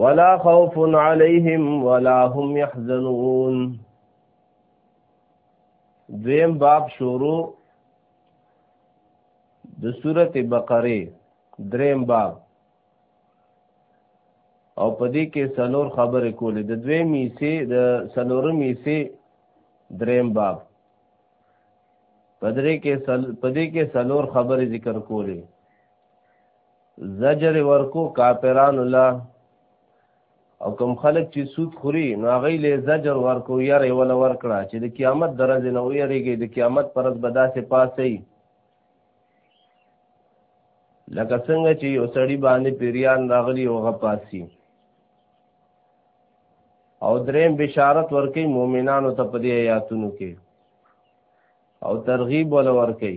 ولا خوف عليهم ولا هم يحزنون دویم باب شروع د سورت بقره دریم باب او په دې کې سلور خبرې کولې د دوی میسي د سلور میسي دریم باب په دې کې سل په دې کې سلور خبرې ذکر کولې زجر ورکو کافران الله او کم خلق چې سود خوري نو هغه له زجر ورکو یاره ولا ورکړه چې د قیامت درځ نه ویریږي د قیامت پرځ بداسه پاسي لکه څنګه چې یو سړی باندې پیریان راغلی او غپاسي او دریم بشارت ورکي مؤمنانو ته په دې آیاتونو کې او ترغیب ول ورکي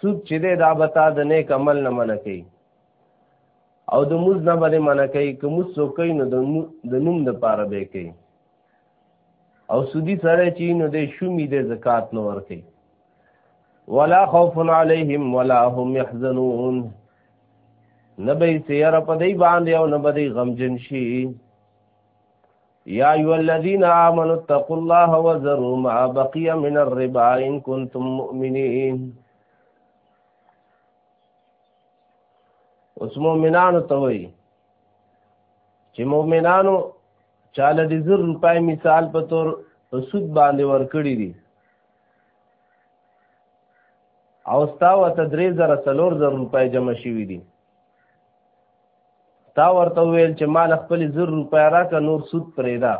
سود چې دی دا به تا د نیک عمل نه منع کوي او د موز نه به منع کوي که موز څوک کوي نو د نوم د پاره به کوي او سودی سره چې نو د شومی د زکات نه ورکي ولا خوف علیهم ولا هم يحزنون نبی سیر په دی باندې او نبی غمجن شي یا ایو الذین آمنوا اتقوا الله وذروا ما بقي من الربا ان کنتم مؤمنین اوس مؤمنانو ته وایي چې مؤمنانو چاله د زر روپای مثال په تور په سود باندې ورکړي دي او ستا وته درې زره څلور زر روپای جمع شوي دي تا ورته ویل چې مال خپل زر روپۍ راکه نور سود پرېدا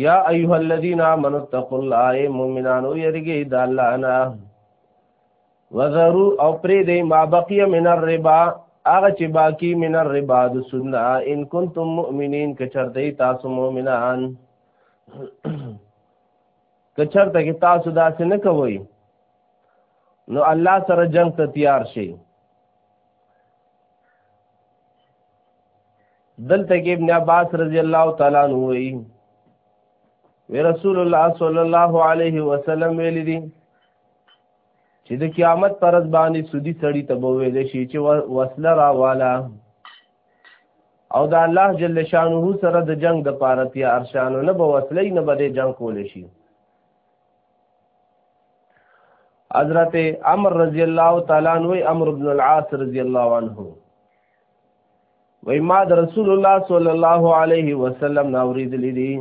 یا ایها الذین آمنوا اتقوا الله ای مؤمنانو یریږئ د الله نه وذرو او پرې دې ما بقی من الربا هغه چې باقی من الربا د سنت ان کنتم مؤمنین کچرته تاسو مؤمنان که چرته کې تاسو داسې نه کوئ نو الله سره جنگ ته تیار شي دلته کې ابن عباس رضی الله تعالی عنہ وی وی رسول الله صلی الله علیه وسلم ویل دي چې د قیامت پر ورځ باندې سودی سړی ته ویل شي چې وسله راواله او دا الله جل شانه سره د جنگ د پاره تیا ارشانو نه به وسلې نه به د جنگ کول شي حضرت عمر رضی الله تعالی عنہ امر ابن العاص رضی الله عنه وای ما د رسول الله صلی الله علیه وسلم ناورید لیدي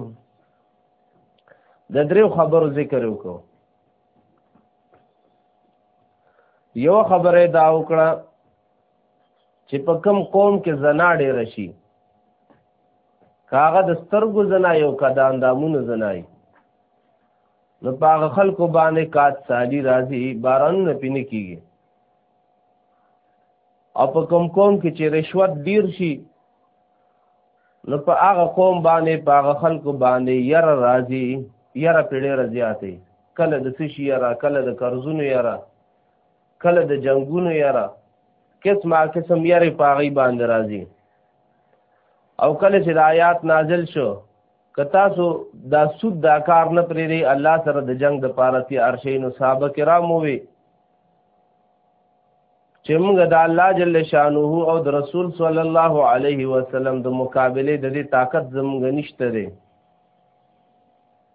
د دریو خبرو ذکر وکړو یو خبره دا وکړه چې په کم قوم کې زنا ډېر شي کاغه د سترګو زنا یو کده اندامونو زنا یې نو پاغه خلکو باندې کات سالی راځي باران نه پینې کیږي او په کم قوم کې چې رشوت ډیر شي نو په هغه قوم باندې په هغه خلکو باندې یره راځي یره پیړې راځي کله د سشي یره کله د قرضونو یره کله د جنگونو یاره قسمه قسم یاره پاغي باندې راځي او کله چې د آیات نازل شو که تاسو دا سود دا کار نه پرېږدئ الله سره د جنگ د پاره تي ارشینو صحابه کرامو وي چې موږ د الله جل شانه او د رسول صلی الله علیه وسلم د مقابله د دې طاقت زموږ نشته دی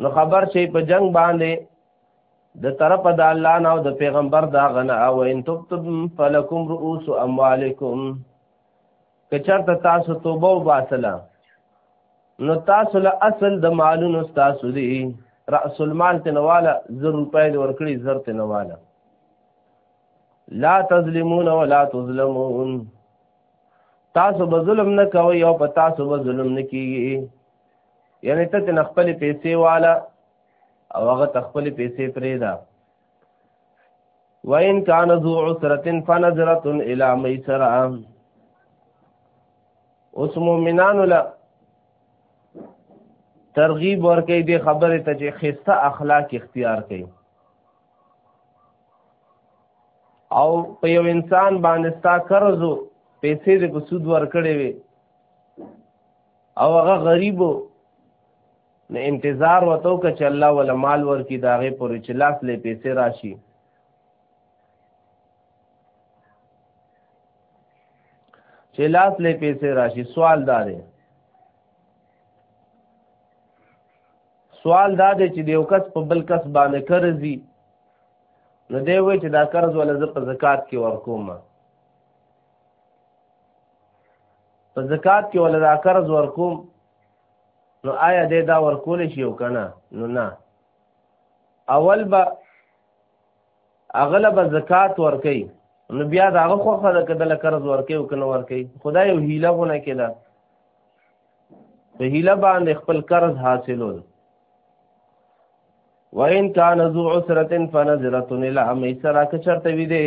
نو خبر شي په جنگ باندې د طرف د الله نه او د پیغمبر دا غنا او ان تبتم فلکم رؤوس اموالکم کچرته تاسو توبه وباسله نو تاسو له اصل د مالونو تاسو دی راس المال تنواله زر روپۍ د ورکړي زر تنواله لا تظلمون ولا تظلمون تاسو به ظلم نه کوي او په تاسو به ظلم نه کیږي یعنی ته د خپل پیسې والا او هغه تخپل پیسې پرې ده وَإِن كَانَ ذُو عُسْرَةٍ فَنَظْرَةٌ إِلَى مَيْسَرَةٍ اوس مومنانو له ترغیب ورکې دي خبره ته چې خسته اخلاق اختیار کړي او په یو انسان باندې ستا قرض پیسې د سود ورکړې وي او هغه غریب نه انتظار وته ک چې الله ول مال ورکی داغه پر چلاس لې پیسې راشي چلاس لې پیسې راشي سوال دارې سوال دا دی چې دیو کس په بل کس باندې قرضي نو دی وای چې دا قرض ول زه په زکات کې ورکوم په زکات کې ول دا قرض ورکوم نو آیا دې دا ورکول شي او کنه نو نه اول به اغلب زکات ورکي نو بیا دا هغه خوخه ده کدل قرض ورکي او کنه ورکي خدای یو هیله غونه کده په هیله باندې خپل قرض حاصلول وَإِن كَانَ ذُو عُسْرَةٍ فَنَظِرَةٌ إِلَى مَيْسَرَةٍ كَ شَرْطِ وِدَيْ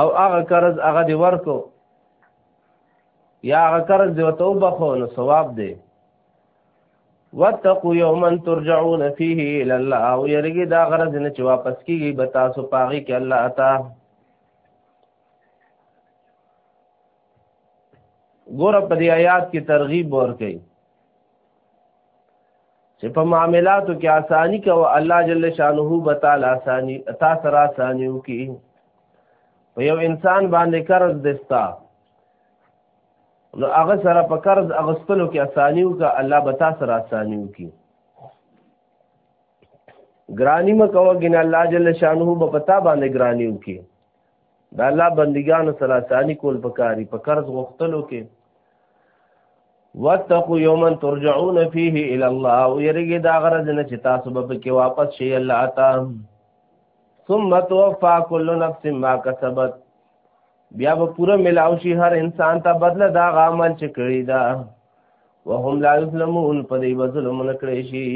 او هغه قرض هغه دی ورکو یا هغه قرض دی وته وبخو نو ثواب دی واتقوا یوما ترجعون فيه الى الله او یریږي دا غرض نه چې واپس کیږي به تاسو پاغي کې الله عطا ګور په دې آیات کې ترغیب ورکړي چې په معاملاتو کې آسانی کوه الله جل شانه به تعالی آسانی تا سره آسانی وکي په یو انسان باندې قرض دستا نو هغه سره په قرض اغستلو کې آسانی وکړه الله به تا سره آسانی وکي ګرانی مکوه ګنه الله جل شانه به پتا باندې ګرانی وکي دا الله بندګانو سره اسانی کول پکاري په قرض غختلو کې واتقوا یوما ترجعون فيه الى الله او یریږي دا غرض نه چې تاسو به کې واپس شي الله تا ثم توفى كل نفس ما كسبت بیا به پوره ملاو شي هر انسان ته بدله دا عمل چې کړی دا وهم لا یظلمون په دې وظلم نه کړی شي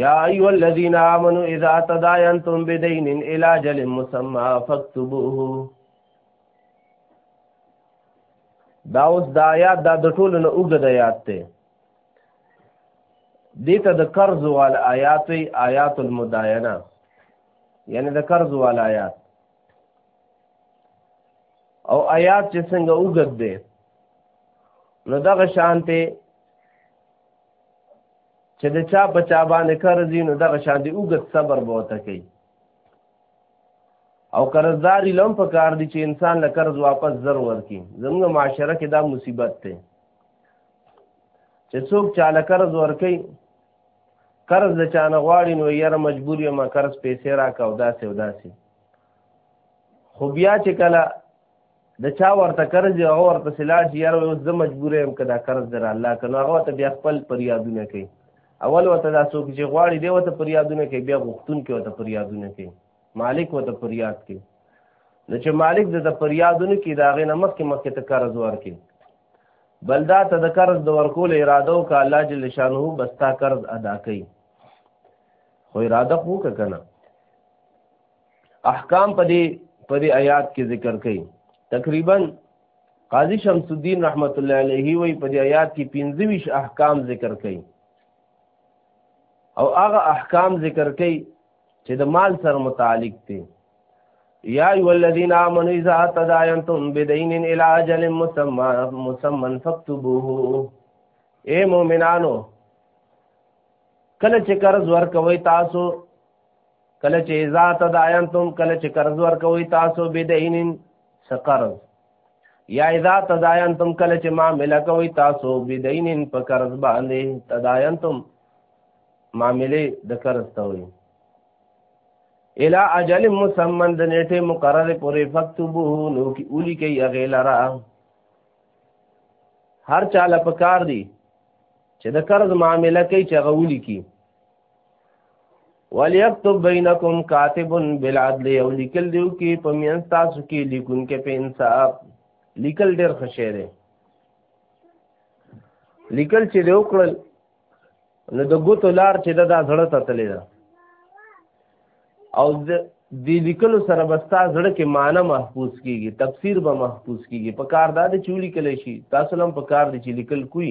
یا ایو الذین آمنو اذا تداینتم بدین الى جل مسمى فاكتبوه دا اوس دا یاد دا د ټولو نه اوګه د یاد ته دې ته د قرض وال آیات آیات المداینه یعنی د قرض وال آیات او آیات چې څنګه اوګد دي نو دغه شانته چې د چا په چا باندې قرض نو دغه شان دی اوږد صبر به ورته کوي او قرضداري لم په کار دي چې انسان له قرض واپس زر ورکي زموږ معاشره کې دا مصیبت دی چې څوک چاله قرض ورکي قرض د چانه غواړي نو یې مجبور یم قرض پیسې راکاو داسې او داسې خو بیا چې کله د چا ورته قرض او ورته سلاح شي یاره اوس زه مجبور یم که دا قرض در الله که نو هغه ته بیا خپل فریادونه کوي اول ورته دا څوک چې غواړي دی ورته فریادونه کوي بیا غوښتونکي ورته فریادونه کوي مالک ورته فریاد کوي نو چې مالک د ته فریادونه کوي د هغې نه مخکې مخکې ته قرض ورکړي بل دا ته د قرض د ورکولو اراده وکړه الله جل شانه بستا قرض ادا کوي خو اراده خو که که نه احکام په دې په دې آیات کې ذکر کړي تقریبا قاضی شمس الدین رحمت الله علیه وی په دې آیات کې 25 احکام ذکر کړي او هغه احکام ذکر کړي چې د مال سره متعلق دي یا ایو الذین آمنوا اذا تداینتم بدین الی اجل مسمى مسمى فاكتبوه اے مومنانو کله چې قرض ورکوي تاسو کله چې اذا تداینتم کله چې قرض ورکوي تاسو بدینن سقرض یا اذا تداینتم کله چې معاملې کوي تاسو بدینن په قرض باندې تداینتم معاملې د قرض ته وي الا اجل مسمن د نیټه مقرر پورې فكتبوه نو کی اولی کوي هغه لرا هر چاله پکار دی چې د قرض معاملې کوي چې هغه اولی کوي وليكتب بينكم كاتب بالعدل او لیکل دیو کې په میان تاسو کې لیکون کې په انصاف لیکل ډېر خشه دی لیکل چې دیو کړل نو د ګوتو لار چې دا زړه ته تللی ده او د دې لیکلو سره بستا زړه کې معنی محفوظ کیږي تفسیر به محفوظ کیږي په کار دا د چولی کله شي تاسو لم په کار دي چې لیکل کوی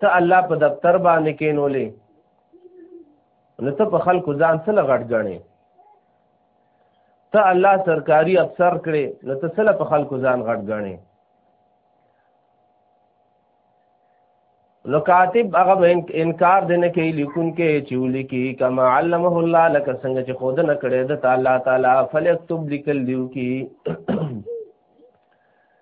ته الله په دفتر باندې کینولې نو ته په خلکو ځان سره غټ غړې ته الله سرکاري افسر کړې نو ته سره په خلکو ځان غټ غړې نو کاتب هغه انکار دینه کوي لیکون کې چې ولیکي کما علمه الله لك څنګه چې خود نه کړې د تعالی تعالی فلیکتب لیکل دیو کی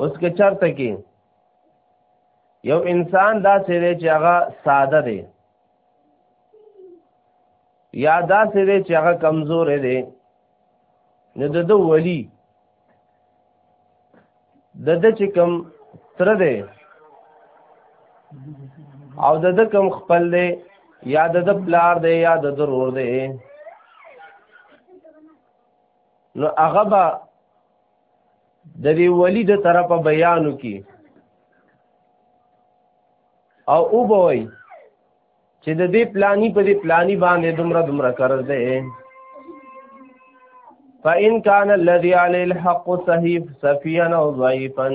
اوس که چرته کې یو انسان دا سره چې هغه ساده دی یا دا سره چې هغه کمزور دی نو د دو ولی د د چې کم تر دی او د د کم خپل دی یا د د پلار دی یا د ضرور دی نو هغه به د دې ولی د طرفه بیانو کې او او بوي چې د دې پلانی په دې پلانی باندې دومره دومره قرض دی فإن كان الذي عليه الحق صحيح صفيا او ضعيفا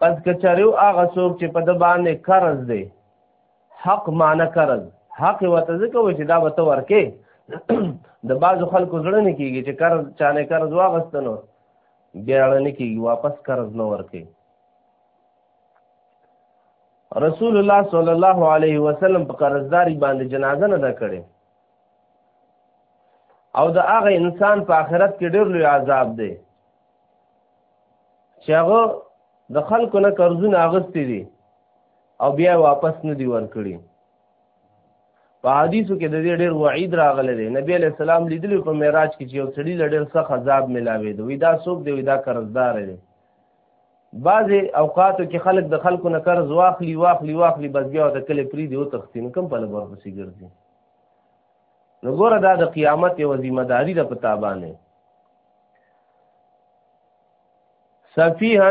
پس کچریو هغه څوک چې په د باندې قرض دی حق معنی قرض حق ورته ځکه وایي چې دا به ته ورکې د بعضو خلکو زړه نه کېږي چې قرض چانه قرض واغسته نو بیا اړه نه کېږي واپس قرض نه ورکې رسول الله صلی الله علیه وسلم په قرضداري باندې جنازه نه ده کړې او د هغه انسان په آخرت کې ډېر لوی عذاب دی چې هغه د خلکو نه قرضونه اغستې دي او بیا واپس نه دی ورکړي په حدیثو کې د دې ډېر وعید راغلی دی نبی علیہ السلام لیدلی په معراج کې چې یو سړي له ډېر سخت عذاب ملاوي دی وی دا څوک دی وی دا قرضدار دی بعضې اوقاتو کې خلک د خلکو نه قرض واخلي واخلي واخلي بس بیا ورته کلی پرېږدي وتښتي نو کوم پله به ورپسې ګرځي نو ګوره دا د قیامت یوه ذمه داري ده په تا باندې سفیحا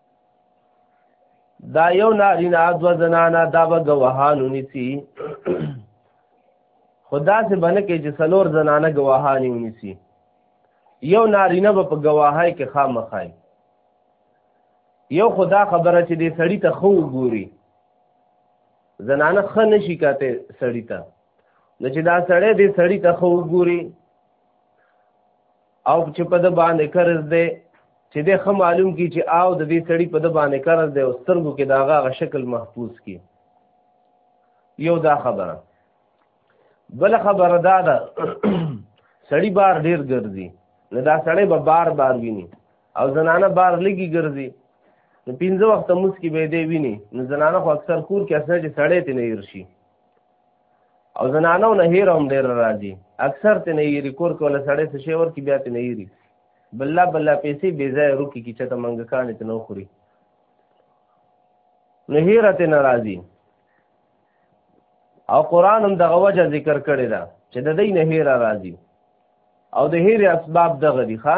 دا یو نارینا دو زنانا دا به گواهانو نیسی خدا سے بنه کې چې سلور زنانه گواهانی ونیسی یو نارینه به په گواهی کې خامخای یو خدا خبره چې دې سړی ته خو ګوري زنانه خ نشي کاته سړی ته نو چې دا سړی دې سړی ته خو ګوري او چې په د باندې قرض دی چې د خه معلوم کی چې او د دې سړی په د باندې قرض دی او سترګو کې داغه غ شکل محفوظ کی یو دا خبره بل خبره دا ده سړی بار ډیر ګرځي نه دا سړی به بار بار ویني او زنانه بار لګي ګرځي نو پنځه وخت موس کې به دی ویني نو زنانه خو اکثر کور کې اسنه چې سړی ته نه يرشي او زنانو نه هیر هم ډیر راځي اکثر ته نه یری کور کوله سړی څه شی ورکی بیا ته نه یری بلا بلا پیسې بې ځای روکی کی چته منګ کان ته نو خوري نه هیره ته ناراضي او قران هم دغه وجه ذکر کړی دا چې د دې نه هیره راځي او د هیره اسباب دغه دي ښا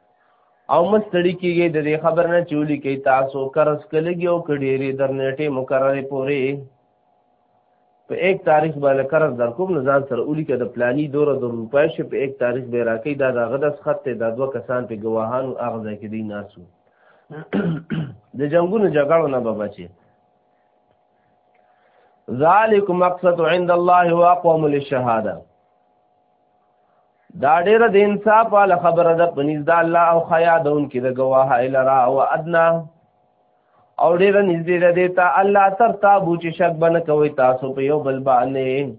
او مستړی کیږي د دې خبر نه چولی کې تاسو قرض کلګي او کډيري درنېټه مقرره پوري په یک تاریخ باندې قرض در کوم نه ځان سره اولی کې د پلاني دور د روپای شي په یک تاریخ به راکې دا د غدس خط ته د دوه کسان په گواهان او اغزه کې دي ناسو د جنگونو جګړو نه به بچي ذالک مقصد عند الله واقوم للشهاده دا ډیره د انصاف والا خبره ده پنځ د الله او خیا د ان کې د گواه الرا او ادنا او ډیره نږدې ده دیتا الله تر تابو چې شک بنه کوي تاسو په یو بل باندې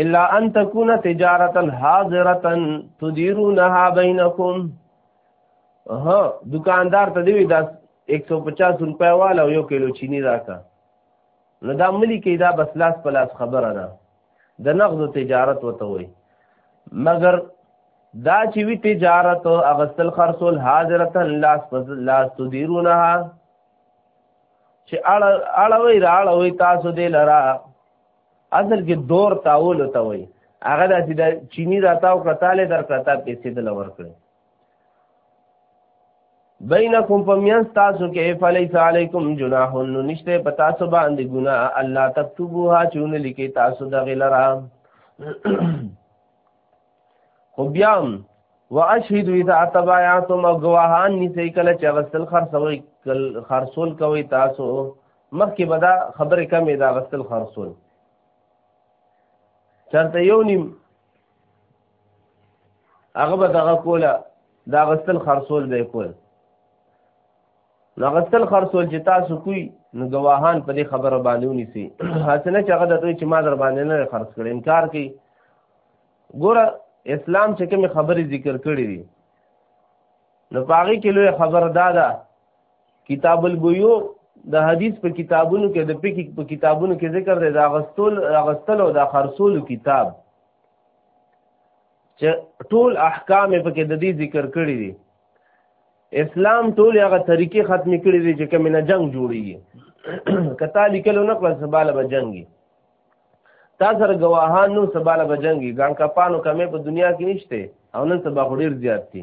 الا ان تكون تجارتا حاضره تديرونها بينكم ها دکاندار ته دی دا 150 روپیا والا یو کیلو چینی راکا نو دا ملي کې دا بس لاس په لاس خبره ده د نغدو تجارت وته وي مګر دا چې وی تجارت او اغسل خرصول حاضرتن لاس پس لاس تدیرونها چې اړه اړه وی راړه وی تاسو دې لرا اصل کې دور تاول ته وي هغه د چینی راتاو کتاله در کتا پیسې د لور کړی بینکم پمیان تاسو کې فلیس علیکم جناح نو نشته پتا سو باندې ګنا الله تکتبوها چون لیکي تاسو د غلرا خو بیا واشهد اذا تبعتم غواهان نسی کله چې غسل خرڅوي کل خرصول کوي تاسو مخکې بدا خبره کمې دا غسل خرصول چرته یو نیم هغه به دغه کوله دا غسل خرصول به کول نو غسل خرصول چې تاسو کوی نو گواهان په دې خبره باندې ونیسي حسنه چې هغه د دوی چې ما در باندې نه خرڅ کړ انکار کوي ګوره اسلام چې کوم خبرې ذکر کړې دي نو پاغي کې لوی خبردار ده کتاب البیو د حدیث په کتابونو کې د پک په کتابونو کې ذکر دی دا غستول غستل او دا خرصول کتاب چې ټول احکام په کې د دې ذکر کړی دي اسلام ټول هغه طریقې ختم کړې دي چې کومه جنگ جوړیږي کته لیکلو نه کړ سباله به جنگي تا سره گواهان نو سباله به جنگي ګان کپانو کمې په دنیا کې نشته او نن سبا خو ډیر زیات دي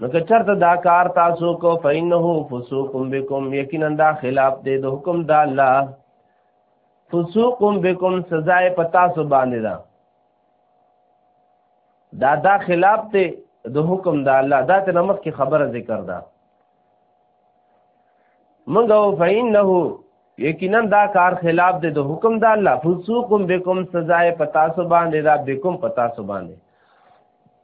نو که چرته دا کار تاسو کو فینه فسوقم بكم یقینا دا خلاف دی د حکم د الله فسوقم بكم سزا په تاسو باندې ده دا دا خلاف دی د حکم د الله دا ته نمک کی خبره ذکر ده منګو فینه یقینا دا کار خلاف دی د حکم د الله فسوقم بكم سزا په تاسو باندې دا بكم په تاسو باندې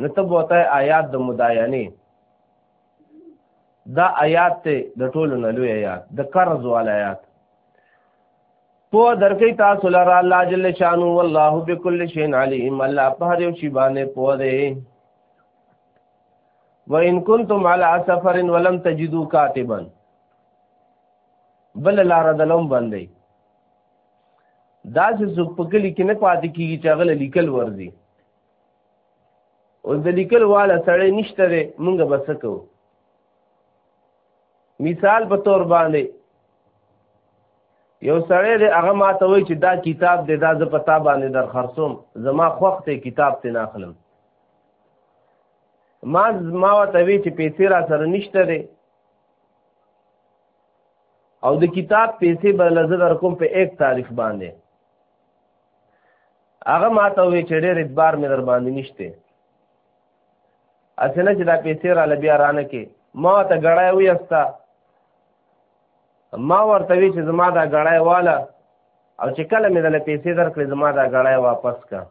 نو ته بوته آیات د مداینې دا آیات ته د ټولو نه لوی آیات د قرض والا آیات په درکې تاسو لره الله جل شانو والله بكل شيء عليم الله په هر یو شی باندې پوه دی وان كنتم على سفر ولم تجدوا كاتبا بل لار دلم باندې دا چې څوک په کلی کې نه پاتې کیږي چې هغه لیکل ورزي او د لیکل والا سړی نشته دی مونږ به څه کوو مثال په تور باندې یو سړی دی هغه ما ته وایي چې دا کتاب دی دا زه په تا باندې در خرڅوم زما خوښ دی کتاب ته نه اخلم ما ما ورته وی چې پیسې را سره نشته دی او د کتاب پیسې به لزه در کوم په یک تاریخ باندې هغه ما ته وی چې ډېر اعتبار مې در باندې نشته اسنه چې دا پیسې را لبیا رانه کې ما ته غړای وی استا ما ورته وی چې زما دا غړای والا او چې کله مې دل پیسې درکړې زما دا غړای واپس کا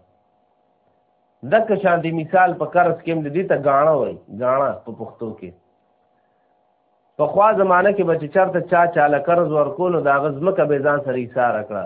دک شان دی مثال په قرض کې د دې ته غاڼه وای غاڼه په پښتو کې په خوا زمانه کې بچ چرته چا چاله قرض ورکول دا غزمکه به ځان سره ایثار کړه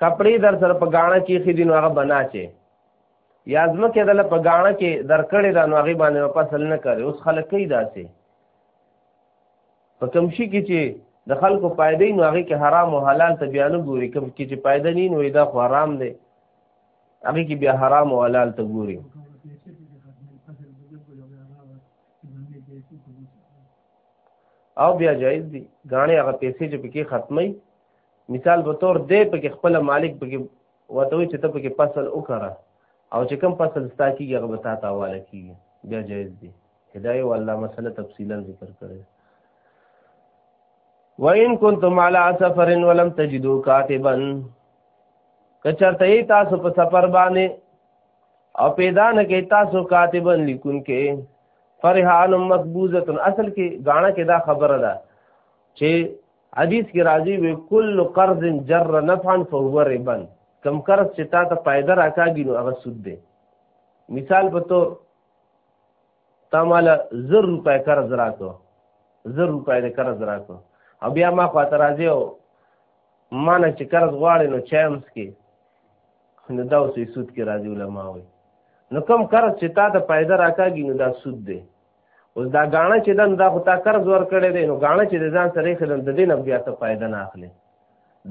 کپړې در سره په غاڼه کې خې دي نو هغه بنا چې یا ځمکه دله په غاڼه کې در کړې دا نو هغه باندې په فصل نه کوي اوس خلک کوي داسې په کوم شي کې چې د خلکو فائدې نو هغه کې حرام او حلال ته بیان ګوري کوم کې چې فائدې نه نو دا خو حرام دی هغه کې بیا حرام او حلال ته ګوري او بیا جایز دي غاڼې هغه پیسې چې پکې ختمي مثال به تور دی په کې خپل مالک په کې وته وي چې ته په کې فصل وکړه او چې کم فصل ستا کیږي هغه به تا ته حواله کیږي بیا جایز دی هدايه والله مسله تفصیلا ذکر کړی وَإِن كُنتُمْ عَلَى سَفَرٍ وَلَمْ تَجِدُوا كَاتِبًا کچرته ای تاسو په سفر باندې او پیدا نه کې تاسو کاتبن لیکون کې فرحان مقبوزه اصل کې غاڼه کې دا خبره ده چې حدیث کې راځي وی کل قرض جر نفعا فهو ربا کم قرض چې تا ته فائدہ راکاږي نو هغه سود دی مثال په تور تا مال 1000 روپے قرض راکو 1000 روپے د قرض راکو او بیا ما خاطر راځي او مانه چې قرض غواړي نو چامس کې نو دا اوسې سود کې راځي علما وي نو کم قرض چې تا ته فائدہ راکاږي نو دا سود دی اوس دا غاڼه چې دن دا خو تا قرض ورکړی دی نو غاڼه چې د ځان سره یې د دې نه بیا ته فایده نه اخلي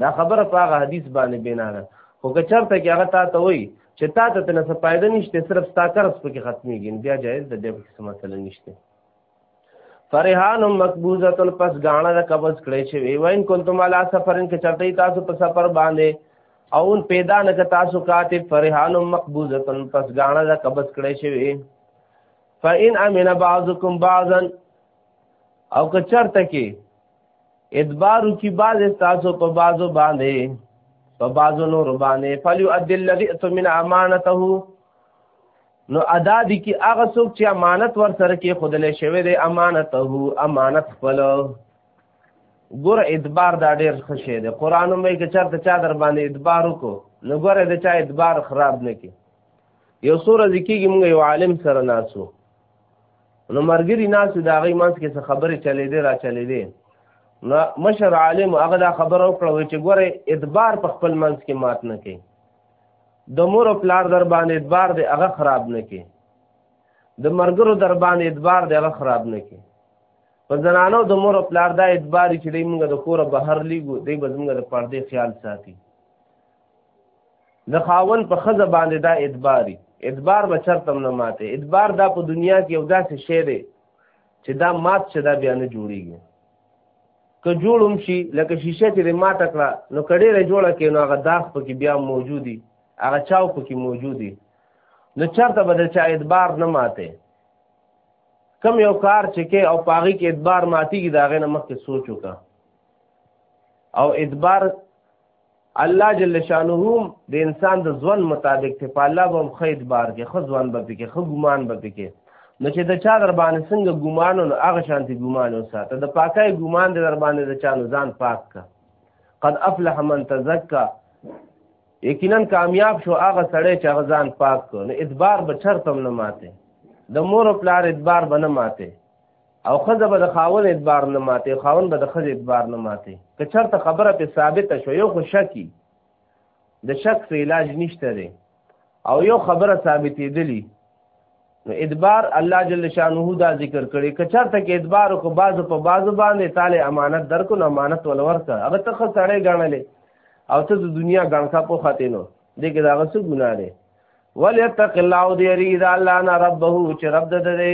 دا خبره په هغه حدیث باندې بنا ده خو که چرته کې هغه تا ته وایي چې تا ته تنه څه فایده نشته صرف ستا قرض پکې ختمېږي بیا جایز ده بیا پکې څه مسله نشته فرحان مقبوزه پس غاڼه د قبض کړی چې وی وین کنتم علی سفرن کې چرته تاسو په سفر باندې او ان پیدا نه تاسو کاتب فرحان مقبوزه پس غاڼه د قبض کړی چې فإن امن بعضكم بعضا او که چرته کې ادبارو کی باز تاسو په بازو باندې په بازو نور باندې فلیو ادل الذی اتمن امانته نو ادا دي کی هغه څوک چې امانت ور سره کې خودلې شوی دی امانته امانت خپل ګور ادبار دا ډیر خوشی دی قران مې کې چرته چا در باندې ادبار وکړو نو ګوره د چا ادبار خراب نه کی یو څو ورځې کېږي موږ یو عالم سره ناسو نو مرګري ناسو د هغې منځ کې څه خبرې چلېدې را چلېدې نو مشر عالم هغه دا خبره وکړه وایي چې ګوره ادبار په خپل منځ کې مات نه کوي د مور او پلار در باندې ادبار دی هغه خراب نه کوي د مرګرو در باندې ادبار دی هغه خراب نه کوي په زنانو د مور او پلار دا ادبار چې دی موږ د کوره بهر لیګو دی به زموږ د پردې خیال ساتي د خاون په خزه باندې دا ادباري ادبار به چرته نه ماته ادبار دا په دنیا کې یو داسې شی دی چې دا مات چې دا بیا نه جوړیږي که جوړم شي لکه شیشه چې ماته کړه نو کډې را جوړه کې نو هغه داغ پکې بیا موجودي هغه چاو پکې موجودي نو چرته به د چا ادبار نه ماته کم یو کار چې کې او پاغي کې ادبار ماتي کې داغه نه مخکې سوچ وکړه او ادبار الله جل شانه د انسان د ځوان مطابق ته په الله به خید بار کې خو ځوان به پکې خو ګمان به پکې نو چې د چا در باندې څنګه ګمان نو هغه شانتي ګمان وساته د پاکای ګمان د در باندې د چا نو ځان پاک کا قد افلح من تزکا یقینا کامیاب شو هغه سړی چې هغه ځان پاک کو نو ادبار به چرتم نه ماته د مور او پلار ادبار به نه ماته او خزه به د خاون اعتبار نه ماته خاون به د خزه اعتبار نه ماته که چرته خبره په ثابته شو یو خو شکی د شک څه علاج نشته دی او یو خبره ثابتې دلی نو ادبار الله جل شانه دا ذکر کړي که چرته کې ادبار کو باز په باز باندې تعالی امانت درکو نو امانت ول ورکړه هغه ته خسړې غاڼلې او ته د دنیا غاڼکا په خاطر نو دې کې دا غس ګناه دی وليتق الله دې رضا الله نه ربه چې رب دې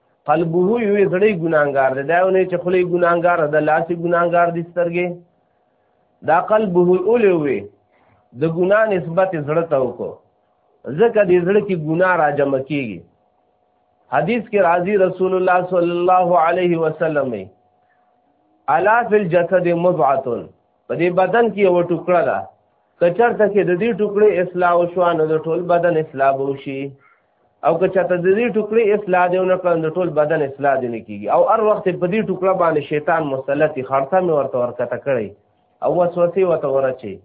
قلبه یو زړی ګناګار دی دا نه چې خلی ګناګار ده لاسي ګناګار دي سترګې دا قلبه اولې وي د ګنا نسبت زړه ته وکړو ځکه د زړه کې ګنا را جمع کیږي حدیث کې راضی رسول الله صلی الله علیه وسلم الا فی الجسد مضعه په دې بدن کې یو ټوکړه ده کچر ته کې د دې ټوکړې اصلاح او شوانو د ټول بدن اصلاح وشي او که چاته د دې ټوکړې اصلاح دی نه کړ د ټول بدن اصلاح دی نه کیږي او هر وخت په دې ټوکړه باندې شیطان مسلط خرڅه مې ورته ورکته کړي او وسوسه ورته ورچي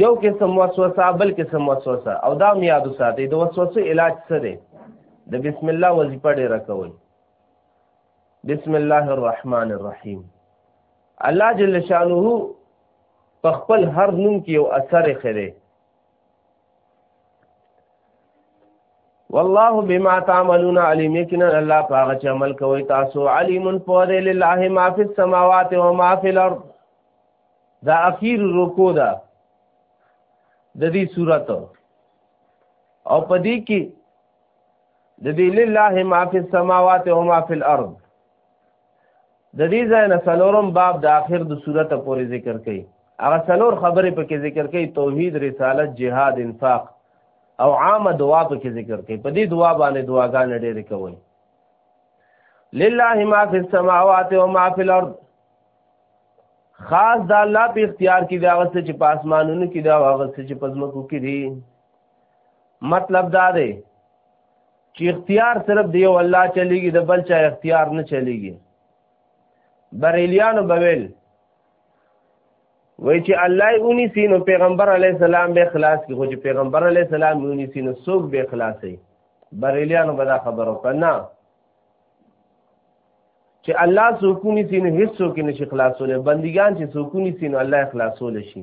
یو قسم وسوسه بل قسم وسوسه او دا مې یاد ساتي د وسوسه علاج څه دی د بسم الله وظیفه ډیره کوي بسم الله الرحمن الرحیم الله جل شانه په خپل هر نوم کې یو اثر خره والله بما تعملون علیم یقینا الله پاک چې عمل کوي تاسو علیم فوذ لله ما فی السماوات و ما فی الارض دا اخیر رکو دا د دې صورت او پدې کې د دې لله ما فی السماوات و ما فی الارض د دې ځای نه څلورم باب د آخر د صورت پورې ذکر کړي هغه څلور خبرې په کې ذکر کړي توحید رسالت جهاد انفاق او عامه دعا په کې ذکر کړي په دې دعا باندې دعاګانې ډېرې کوي لله ما فی السماوات و ما فی الارض خاص د الله په اختیار کې دا غسه چې په اسمانونو کې دا غسه چې په ځمکو کې دي مطلب دا دی چې اختیار صرف دی او الله چلیږي د بل چا اختیار نه چلیږي بریلیانو بویل وای چې الله یې اونی سینو پیغمبر علی السلام به خلاص کی خو چې پیغمبر علی السلام اونی سینو څوک به خلاصي بریلیانو به دا خبرو کنا چې الله سکونی سینو هیڅ څوک نشي خلاصول بندگان چې سکونی سینو الله خلاصول شي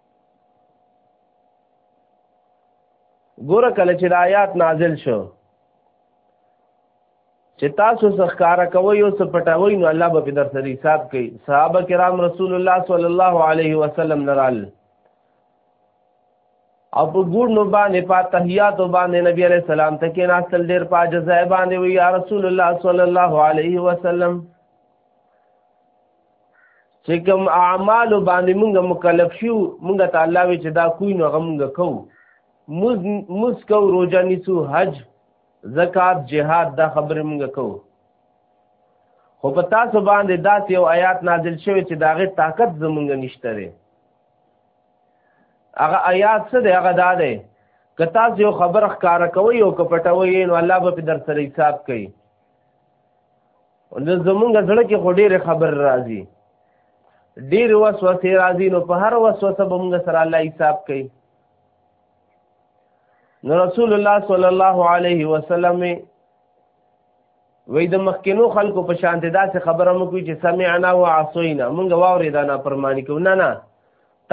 ګوره کله چې آیات نازل شو چې تاسو څخکارا کوي او څه پټوي نو الله به په در سره حساب کوي صحابه کرام رسول الله صلی الله علیه وسلم لرال او په ګور نو باندې فاتحیات باندې نبی علیہ السلام ته کې ناستل ډیر په جزای باندې وی یا رسول الله صلی الله علیه وسلم چې کوم اعمال باندې موږ مکلف شو موږ ته الله وی چې دا کوی نو غو موږ کو مز مز کو روزه نیسو حج زکات جهاد دا خبره موږ کو خو په تاسو باندې داس یو آیات نازل شوی چې داغه طاقت زمونږ نشته دی هغه آیات څه دی هغه دا دی که تاسو یو خبر ښکارا کوي او که پټوي نو الله به په در سره حساب کوي د زمونږ زړه کې خو ډېر خبر راځي ډېر وسوسه راځي نو په هر وسوسه به موږ سره الله حساب کوي نو رسول الله صلی الله علیه وسلم وې د مخکینو خلکو په شان ته داسې خبره مو کوي چې سمعنا و عصینا مونږ واورې دا نه پرمانی کو نه نه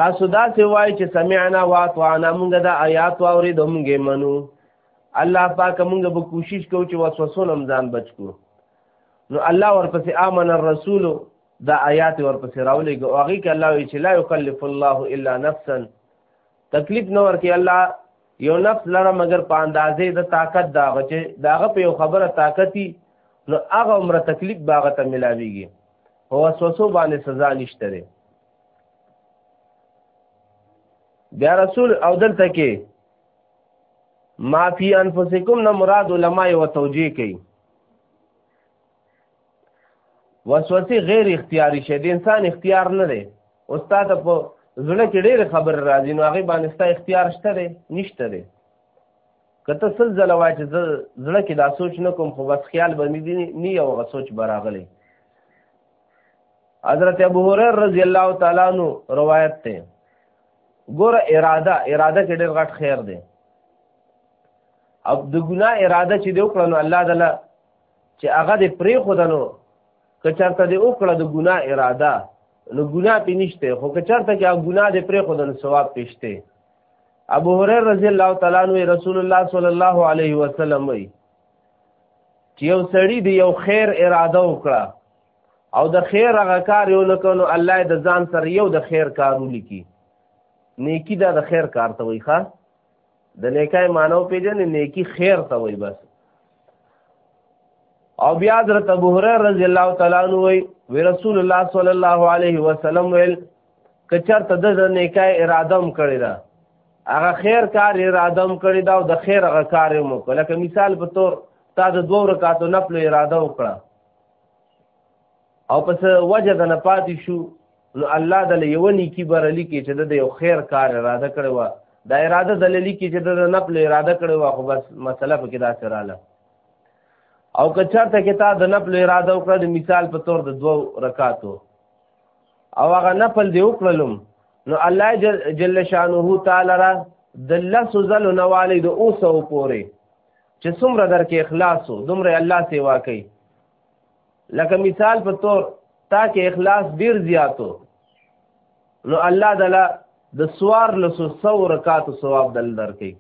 تاسو داسې وایي چې سمعنا و اطعنا مونږ دا آیات واورې د مونږه منو الله پاک موږ به کوشش کوو چې وسوسو نم ځان بچ کو نو الله ورپسې امن الرسول دا آیات ورپسې راولې او هغه کې الله وی چې لا یکلف الله الا نفسا تکلیف نه ورکي الله یو نفس لره مگر په اندازې د طاقت دا غچې داغه په یو خبره طاقتي نو هغه عمر تکلیف باغه ته ملاويږي او وسوسو باندې سزا نشته لري بیا رسول او دلته کې ما فی انفسکم نه مراد علما یو توجیه کوي وسوسه غیر اختیاري شه د انسان اختیار نه دی استاد په زړه کې ډېر خبر راځي نو هغه باندې ستا اختیار شته دی نشته دی کته سل زله وای چې زړه کې دا سوچ نه کوم خو بس خیال به مې دي نه یو غ سوچ براغلی حضرت ابو هريره رضی الله تعالی عنہ روایت ته ګوره اراده اراده کې ډېر غټ خیر دی او د ګناه اراده چې دی وکړه نو الله تعالی چې هغه دې پرې خودنو که چرته دې وکړه د ګناه اراده نو ګناه پې نشته خو که چرته چې هغه ګناه دې پرې خودنو ثواب پېشته ابو هريره رضی الله تعالی عنہ رسول الله صلی الله علیه وسلم وی چې یو سړی دی یو خیر اراده وکړه او د خیر هغه کار یو نه کونو الله د ځان سره یو د خیر کارو لیکي نیکی دا د خیر کار ته وای ښا د نیکای مانو پیژنې نیکی خیر ته وای بس او بیا حضرت ابو هريره رضی الله تعالی عنہ وی وی رسول الله صلی الله علیه وسلم ویل کچرته د نیکای اراده هم کړی دا هغه خیر کار اراده هم کړی دا او د خیر هغه کار هم وکړه لکه مثال په تور تا د دوه رکعاتو نفل اراده وکړه او پس وجه د نه پاتې شو نو الله د یو نیکی بر لیکي چې د یو خیر کار اراده کړی و دا اراده د لیکي چې د نپل اراده کړی و خو بس مسله په کې دا سراله او که چرته کې تا د نپل اراده وکړه د مثال په تور د دوو رکاتو او هغه نپل دی وکړلم نو الله جل, جل شانه تعالی را د لسو زلو نوالی د اوسو پوره چې څومره در کې اخلاص و دومره الله سیوا کوي لکه مثال په تور تا کې اخلاص ډیر زیاتو نو الله دلا د سوار لسو سو رکات ثواب دل درکې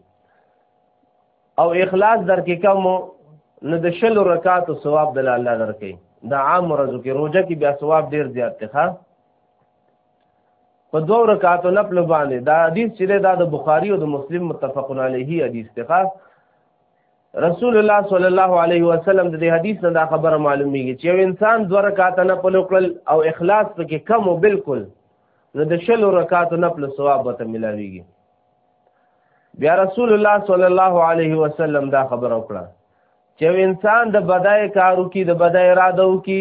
او اخلاص درکې کوم نو د شل رکات ثواب دل الله درکې دا عام ورځو کې روزه کې بیا ثواب ډیر زیات دی ښا په دوه رکعاتو نفل باندې دا حدیث چې دا د بخاری او د مسلم متفقون علیه حدیث دی رسول الله صلی الله علیه وسلم د دې حدیث نه دا خبره معلومیږي چې یو انسان دوه رکعات نه پلو کړل او اخلاص پکې کم او بالکل نو د شلو رکعات نه پلو ثواب وته ملاويږي بیا رسول الله صلی الله علیه وسلم دا خبره وکړه چې انسان د بدای کارو کې د بدای اراده وکي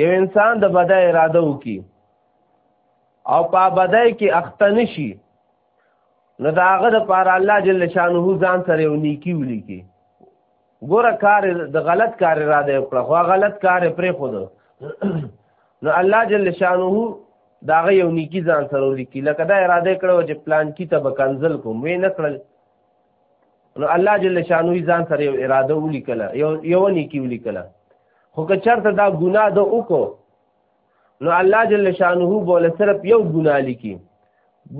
یو انسان د بده اراده وکي او په بدای کې اخته نشي نو دا هغه د پاره الله جل شانه ځان سره یو نیکی ولیکي ګوره کار د غلط کار را دی کړه خو غلط کار پرې خود نو الله جل شانه دا غي یو نیکی ځان سره لیکي لکه دا اراده کړو چې پلان کی ته به کنزل کوم وې نه کړل نو الله جل شانوی ځان سره یو اراده ولیکله یو یو نیکی ولیکله خو که چرته دا ګناه د وکړو نو الله جل شانوه بوله صرف یو ګناه لیکي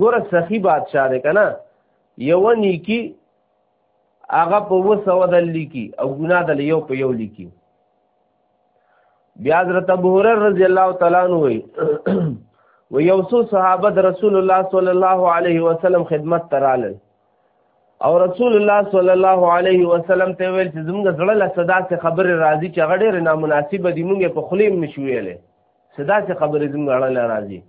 ګوره سخی بادشاہ دی کنه یو نیکی هغه په وسو د لیکي او ګناه د یو په یو لیکي بیا حضرت ابو هرره رضی الله تعالی عنہ وی و یو څو صحابه د رسول الله صلی الله علیه وسلم خدمت ترالل او رسول الله صلی الله علیه وسلم ته ویل چې زموږ زړه له صدا څخه خبره راځي چې هغه ډېره نامناسبه دي موږ په خلیم نشو ویلې صدا څخه خبره زموږ اړه له راځي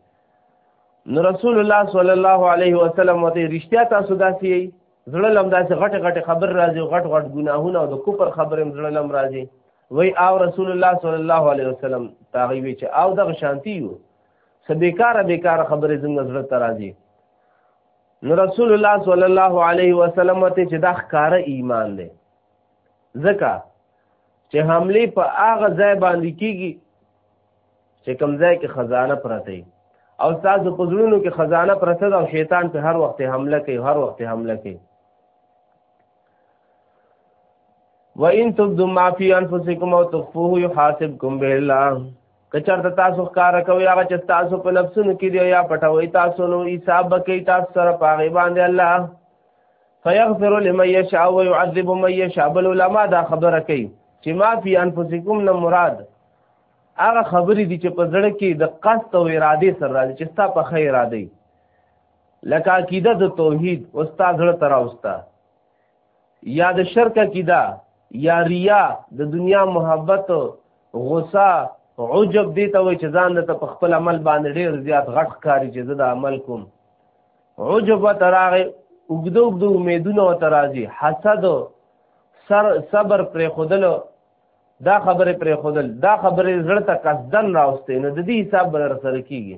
نو رسول الله صلی الله علیه وسلم وته رښتیا تاسو داسي زړه لم داسې غټ غټ خبر راځي غټ غټ ګناهونه او د کفر خبرې زړه لم راځي وای او رسول الله صلی الله علیه وسلم تاغیوی چې او دغه شانتی یو سبیکاره بیکاره خبرې زموږ زړه ته راځي نو رسول الله صلی الله علیه وسلم ته چې دا ښکاره ایمان دی ځکه چې حمله په هغه ځای باندې کیږي چې کوم ځای کې خزانه پرته وي او تاسو په زړونو کې خزانه پرته ده او شیطان په هر وخت حمله کوي هر وخت حمله کوي وَإِن تُبْدُوا مَا فِي أَنفُسِكُمْ أَوْ تُخْفُوهُ يُحَاسِبْكُم بِهِ اللَّهُ کچر ته تاسو ښکار کوي هغه چې تاسو په نفسونو کې دی یا پټوي تاسو نو حساب بکې تاسو سره پاغي باندې الله فیغفر لمن یشاء ويعذب من یشاء بل علماء دا خبره کوي چې ما فی انفسکم نه مراد هغه خبرې دي چې په زړه کې د قصد او اراده سره راځي چې ستا په خیر اراده لکه عقیده د توحید او ستا زړه تراوستا یا د شرک عقیده یا ریا د دنیا محبت غصه عجب دی ته وای چې ځان ته په خپل عمل باندې ډیر زیات غټ کاری چې زه د عمل کوم عجب تراغه وګدو وګدو امیدونه او ترازی حسد سر صبر پر خودل دا خبره پر خودل دا خبره زړه ته قصدن راوستي نه د دې حساب بر سره کیږي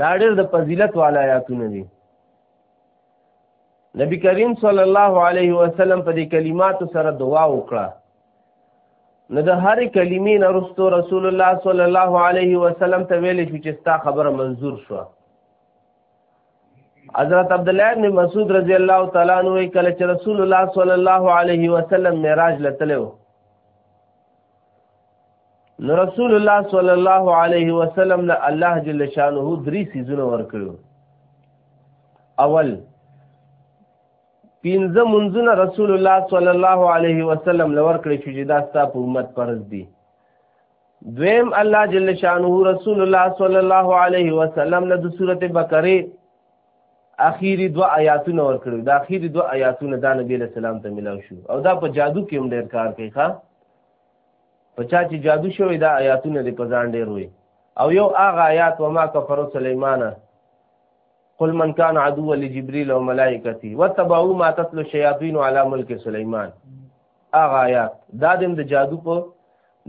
دا ډېر د فضیلت والا آیاتونه دي نبی کریم صلی الله علیه وسلم په دې کلماتو سره دعا وکړه نو د هرې کلمې نه رستو رسول الله صلی الله علیه وسلم ته ویل شو چې ستا خبره منظور شوه حضرت عبد الله بن مسعود رضی الله تعالی عنہ کله چې رسول الله صلی الله علیه وسلم معراج لته نو رسول الله صلی الله علیه وسلم له الله جل شانه درې سيزونه ورکړو اول پینځه منځونه رسول الله صلی الله علیه وسلم لور کړی چې دا ستا په امت فرض دي دویم الله جل شانه رسول الله صلی الله علیه وسلم له سورته بقره اخیری دو آیاتونه ورکړو دا اخیری دو آیاتونه دا نبی له سلام ته ملاو شو او دا په جادو کې هم ډیر کار کوي ښا په چا چې جادو شوی دا آیاتونه د پزان ډیر وي او یو هغه آیات وما کفر سليمان قل من كان عدو لجبريل وملائكته وتبعوا ما تتلو الشياطين على ملك سليمان هغه آیات دا د جادو په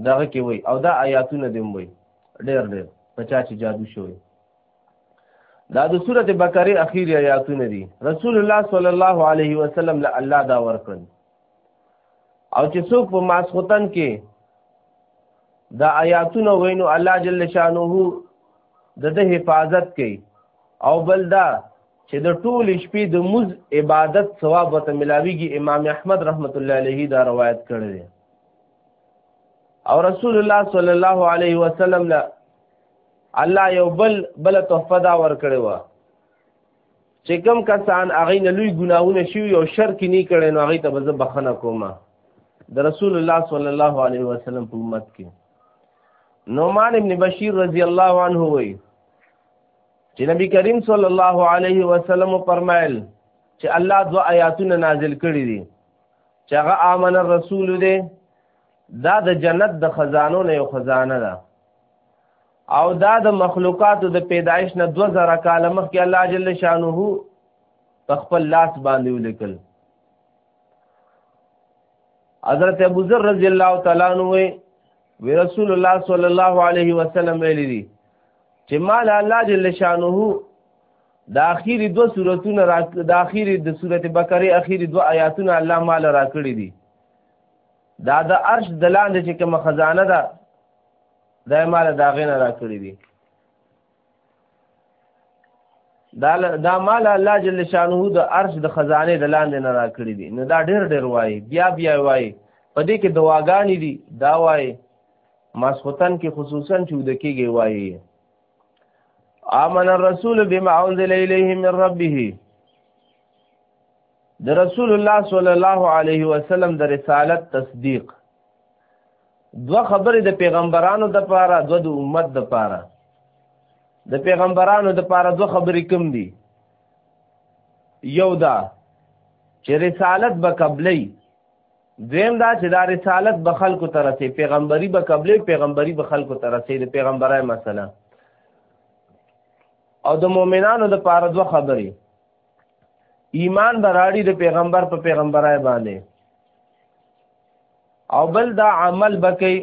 دغه کې وي او دا آیاتونه دیم وي ډیر ډیر په چا چې جادو شوی دا د سورته بقره اخیری آیاتونه دي رسول الله صلی الله علیه وسلم له الله دا ورکړل او چې څوک په ماسختن کې دا آیاتونه وینو الله جل شانه د د حفاظت کوي او بل دا چې د ټول شپې د مز عبادت ثواب ته ملاويږي امام احمد رحمت الله علیه دا روایت کړی دی او رسول الله صلی الله علیه وسلم له الله یو بل بل تحفه دا ورکړی و چې کوم کسان هغه نه لوی ګناهونه شي او شرک نه کړي نو هغه ته به بخنه کومه د رسول الله صلی الله علیه وسلم په امت کې نعمان ابن بشیر رضی الله عنه وایي چې نبی کریم صلی الله علیه وسلم فرمایل چې الله دو آیاتونه نازل کړي دي چې هغه امن الرسول دی دا د جنت د خزانو نه یو خزانه ده او دا د مخلوقاتو د پیدایش نه 2000 کال مخکې الله جل شانه په خپل لاس باندې ولیکل حضرت ابو ذر رضی الله تعالی عنہ وی رسول الله صلی الله علیه وسلم ویلی دي چې مال الله جل شانه د اخیری دو سورتونه را د اخیری د سورته بقره اخیری دو آیاتونه الله مال را کړی دي دا د عرش دلاندې چې کوم خزانه ده دا مال دا غنه را کړی دي دا دا مال الله جل شانه د عرش د خزانه د لاندې نه را کړی دي نو دا ډېر ډېر وای بیا بیا وای په دې کې دواګانې دي دا وای ماسختن کې خصوصا چې د کېږي وای آمن الرسول بما انزل الیه من ربه د رسول الله صلی الله علیه وسلم د رسالت تصدیق دو خبرې د پیغمبرانو د پاره دو د امت د پاره د پیغمبرانو د پاره دو خبرې کم دي یو دا چې رسالت به قبلې دویم دا چې دا رسالت به خلکو ته رسي پیغمبري به قبلې پیغمبري به خلکو ته رسي د پیغمبرای مسله او د مؤمنانو د پاره دو خبرې ایمان براړي د پیغمبر په پیغمبرای باندې او بل دا عمل بکې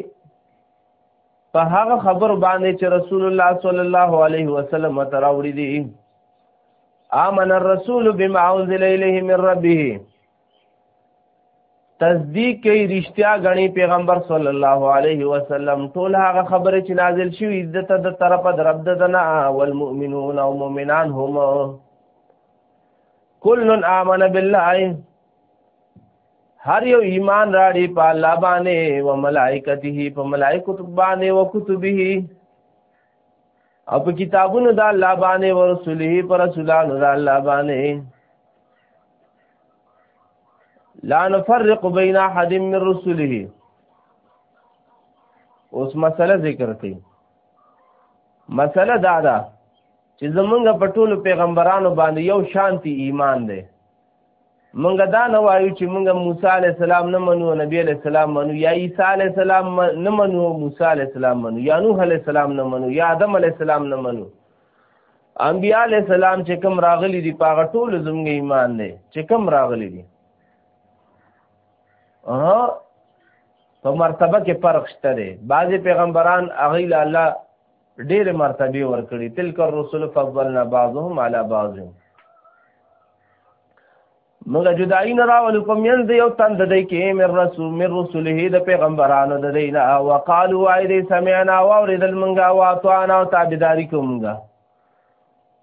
په هغه خبر باندې چې رسول الله صلی الله علیه وسلم تراوړي دي آمن الرسول بما انزل الیه من ربه تصدیق کوي رښتیا غني پیغمبر صلی الله علیه وسلم ټول هغه خبره چې نازل شوی عزت د طرفه د رب دنا والمؤمنون او مؤمنان هم کل آمن بالله هر یو ایمان راړي په الله باندې او ملائکته په ملائکه باندې او کتبه او په کتابونو د الله باندې او رسوله پر رسولانو د الله باندې لا نفرق بین احد من رسله اوس مسله ذکر کړي مسله دا ده چې زمونږ په ټولو پیغمبرانو باندې یو شانتی ایمان دی مونږ دا نه وایو چې مونږ موسی علی السلام نه منو نبی علی السلام منو یا عیسی علی السلام نه منو موسی علی السلام منو یا نوح علی السلام نه منو یا آدم علی السلام نه منو انبیاء علی السلام چې کوم راغلي دي پاغه ټول زموږ ایمان دی چې کوم راغلي دي ها په مرتبه کې فرق شته دی بعضی پیغمبران هغه له الله ډېر مرتبه ورکړي تلک الرسل فضلنا بعضهم على بعضهم موږ جدائی نه راولو په منځ یو تند دی کې مر رسول مر رسوله د پیغمبرانو د دینا او قالو وای دی سمعنا او اوریدل منګه او اطعنا او تابعداري کومګه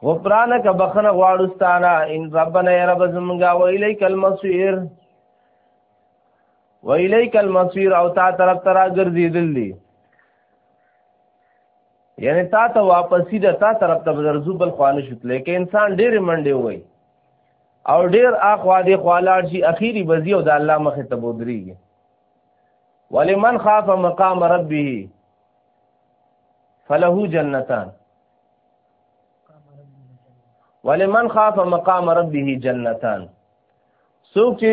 غفران ک بخنه غواړستانا ان ربنا یا رب زمګه و الیک المصیر و الیک المصیر او تا طرف ترا ګرځیدل دی یعنی تا ته واپسی د تا طرف ته بدرزو بل خوانه شو تلې کې انسان ډېر منډې وای او ډېر اخوا دې خوالاړ شي اخیری بزی او د الله مخه ته بودريږي ولمن خاف مقام ربه فله جنتان ولمن خاف مقام ربه جنتان سوک چې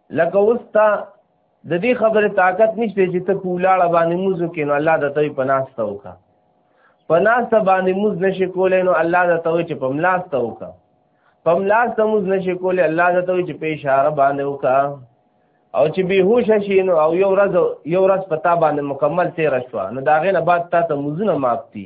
لکه اوس تا د دې خبره طاقت نشته چې ته پولاړه باندې موزو کې نو الله د توي پناسته وکا پناسته باندې موز نشي کولای نو الله د توي چې پملاسته وکا پملاسته موز نشي کولای الله د توي چې په اشاره باندې وکا او چې به هوش شي نو او یو ورځ یو ورځ پتا باندې مکمل تیر شو نو داغه نه بعد تا ته موزونه ماپتی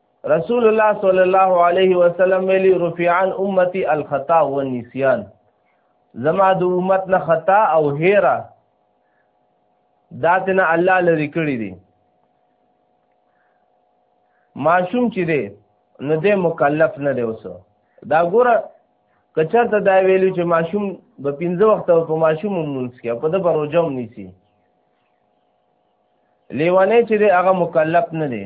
رسول الله صلی الله علیه وسلم ویلي رفعان امتی الخطا والنسیان زما د امت نه خطا او هیره داتنه الله لري کړی دي معشوم چې دی نو دې مکلف نه دی اوسه دا ګوره کچرته دا ویلو چې معشوم به پنځه وخت په معشوم مونږ کې په د بروجم نیسی لیوانه چې دی هغه مکلف نه دی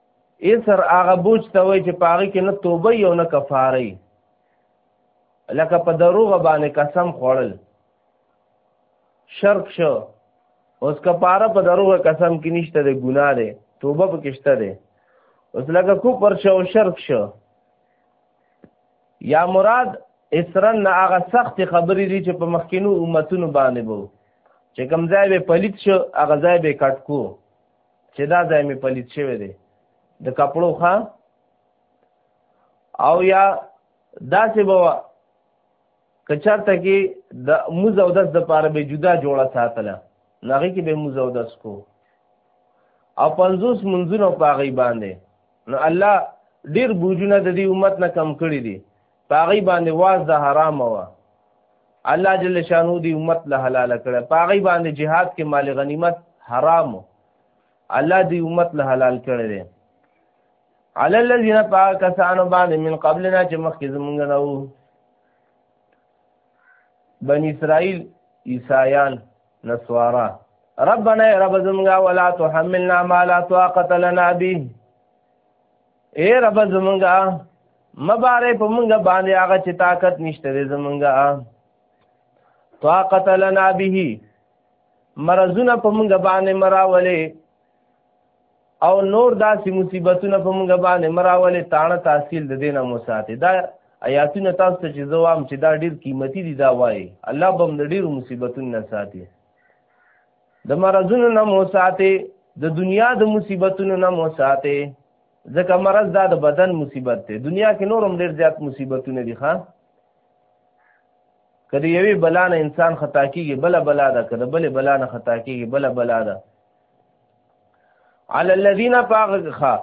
ایسر هغه بوج ته وای چې پاغي کې نه توبه یو نه کفاره لکه په دروغ باندې قسم خوړل شرک شو اوس کفاره په دروغ قسم کې نشته د ګناه ده توبه پکشته ده اوس لکه کو پر شو شرک شو یا مراد اسرن نه هغه سخت خبرې دي چې په مخکینو امتونو باندې وو چې کوم ځای به پلیت شو هغه ځای به کټ کو چې دا ځای مې پلیت شوی دی د کپړو ښه او یا داسې به وه که چېرته کې د موز او دس دپاره به جدا جوړه ساتله نو هغې کې به موز او دس کو او پنځوس منځونه په هغې باندې نو الله ډېر بوجونه د دې امت نه کم کړي دي پاغي باندې واز د حرام و الله جل شانو دی امت له حلال کړه پاغي باندې جهاد کې مال غنیمت حرام الله دی امت له حلال کړه دی علی الذین پاکسانو باندې من قبلنا چې مخکې زمونږ نه وو بنی اسرائیل عیسایان نسوارا ربنا رب زمونږه ولا تحملنا ما لا طاقت لنا به اے رب زمونږه مبارې په مونږه باندې هغه چې طاقت نشته دی زمونږه طاقت لنا به مرزونه په مونږه باندې مراولې او نور داسې مصیبتونه په مونږه باندې مراولې تاڼه تحصیل د دینه مو ساتي دا آیاتونه تاسو ته چې زوام چې دا ډیر قیمتي دي دا وایي الله به د ډیرو مصیبتونو نه ساتي د مرزونو نه مو ساتي د دنیا د مصیبتونو نه مو ساتي ځکه مرض دا د بدن مصیبت دی دنیا کې نور هم ډېر زیات مصیبتونه دي ښا کله یوې بلا نه انسان خطا کیږي بل بلا ده کله بل بلا نه خطا کیږي بل بلا ده علی الذین فاغخا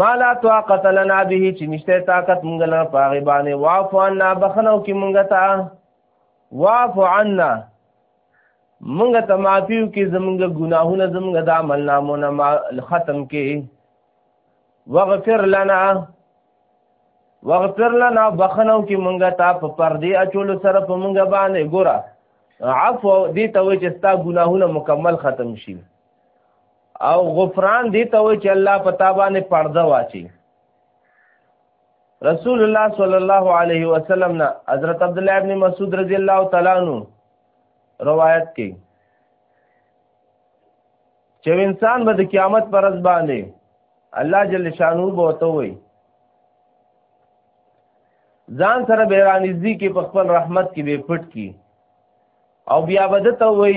ما لا طاقت لنا به چې نشته طاقت مونږ نه پاغي باندې واعف عنا بخنو کې مونږ ته واعف عنا مونږ ته معافیو کې زمونږ ګناهونه زمونږ د عمل نامونه ختم کې واغفر لنا واغفر لنا بخنو کې مونږ ته په پردې اچولو سره په مونږ باندې ګوره عفو دې ته وای چې ستا ګناهونه مکمل ختم شي او غفران دې ته وای چې الله پتا باندې پرده واچي رسول الله صلی الله علیه وسلم نه حضرت عبد الله ابن مسعود رضی الله تعالی عنہ روایت کړي چې انسان به د قیامت پر ورځ باندې الله جل شانو به وته وي ځان سره به رانږدې کې په خپل رحمت کې به پټ کی او بیا به دته وي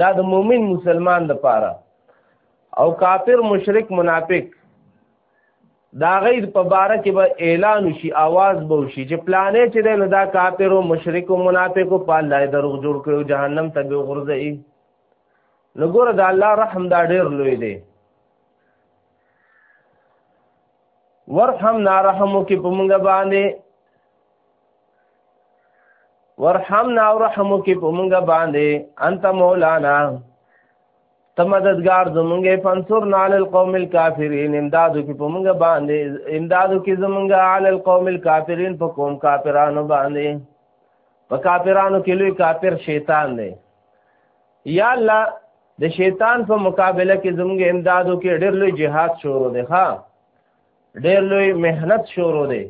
دا د مؤمن مسلمان د پاره او کافر مشرک منافق دا غیر په باره کې به اعلان شي आवाज به شي چې پلانې چې دی نو دا کافر او مشرک او منافق په الله دروغ جوړ کړو جهنم ته به غورځي نو ګوره د الله رحم دا ډیر لوی دی ورحم نارحمو کې په مونږ باندې ورحمنا ورحمو کې په مونږه باندې انت مولانا ته مددگار زمونږه فنصرنا علی القوم الكافرین امدادو کې په مونږه باندې امدادو کې زمونږه علی القوم الكافرین په قوم کافرانو باندې په کافرانو کې لوی کافر شیطان دی یا الله د شیطان په مقابله کې زمونږه امدادو کې ډېر لوی جهاد شروع دی ها ډېر لوی مهنت شروع دی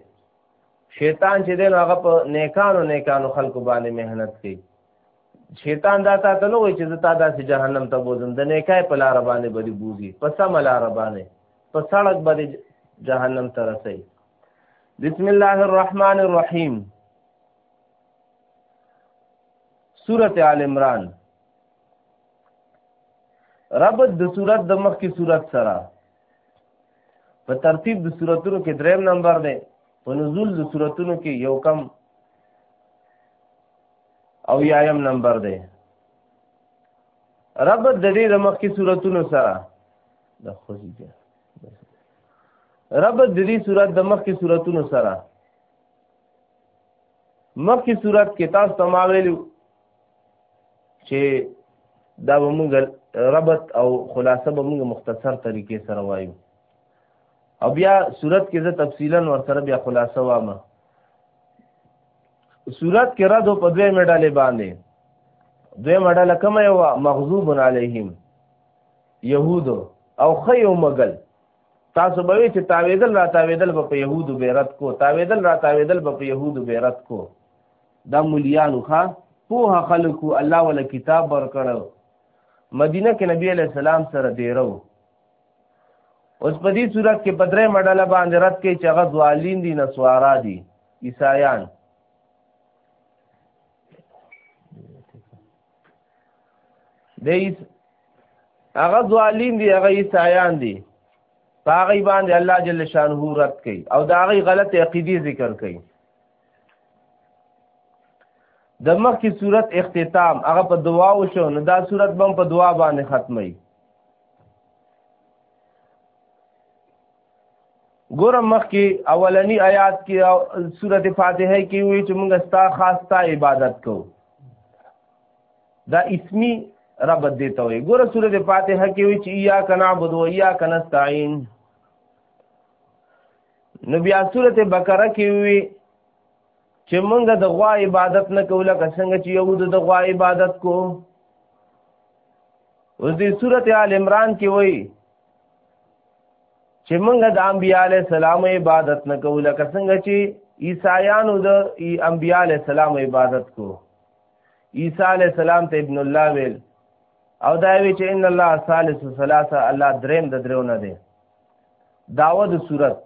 شیطان چې دین هغه په نیکانو نیکانو خلکو باندې مهنت کوي شیطان دا تا ته نه وایي چې زه تا داسې جهنم ته بوزم د نیکای په لاره باندې به دې بوزي په سمه لاره باندې په سړک به دې جهنم ته رسي بسم الله الرحمن الرحیم سورت آل عمران ربط د سورت د مخ کی سورت سره په ترتیب د صورتونو کې دریم نمبر دی په نزول د صورتونو کې یو کم او یایم نمبر دی رب د دې د مخکې صورتونو سره د خوځي دی رب د دې صورت د مخکې صورتونو سره مخکې صورت کې تاسو تمام ویلو چې دا به موږ ربط او خلاصه به موږ مختصر طریقې سره وایو او بیا صورت کې زه تفصیلا ورسره بیا خلاصه وام صورت کې رد په دوه مډالې باندې دوه مډاله کوم یو مغضوب علیهم يهود او خيو مغل تاسو به چې تاویدل را تاویدل په يهودو بیرت کو تاویدل را تاویدل په يهودو بیرت کو دا مليانو ښا پوه خلکو الله ولا کتاب ورکړو مدینه کې نبی علی السلام سره دیرو اوس په دې صورت کې بدرې مډاله باندې رات کې چې هغه ځوالین دي نسوارا دي عیسایان دیس هغه ظالم دی هغه عیسایان دی هغه باندې الله جل شانه رد کوي او دا هغه غلط عقیده ذکر کوي د مخکې صورت اختتام هغه په دعا وشو نو دا صورت بم په دعا باندې ختمي ګورم مخکې اولنی آیات کې صورت فاتحه کې وی چې موږ ستا خاص تا عبادت کوو دا اسمی رب دې ته وي ګوره سورۃ فاتحه کې وی چې یا کنا عبد و یا کنا استعين نو بیا سورته بقره کې وی چې مونږ د غوا عبادت نه کوله که څنګه چې یو د غوا عبادت کو اوس دې سورته آل عمران کې وی چې مونږ د انبیاله سلام عبادت نه کوله که څنګه چې عیسایانو د انبیاله سلام عبادت کو عیسی علی السلام ته ابن الله ویل او دا وی چې ان الله ثالث ثلاثه الله دریم د درو نه دی داوه د صورت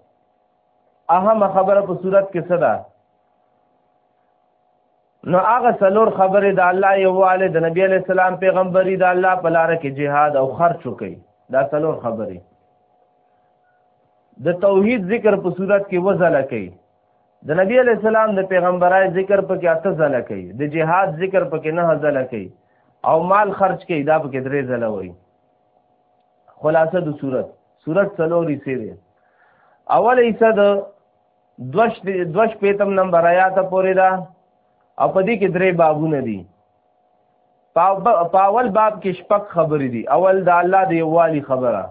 اهم خبره په صورت کې څه ده نو هغه څلور خبرې د الله یواله د نبی علی السلام پیغمبري د الله په لار کې jihad او خرچ وکي دا څلور خبرې د توحید ذکر په صورت کې وزله کوي د نبی علی السلام د پیغمبرای ذکر په کې اته ځله کوي د jihad ذکر په کې نه ځله کوي او مال خرج کوي دا په کې درې ځله وایي خلاصه د صورت صورت څلور حصے دی اول حصہ د دوش دوش پیتم نمبر آیات پورې دا او په دې کې درې بابونه دي پاول باب کې شپږ خبرې دي اول د الله د یووالي خبره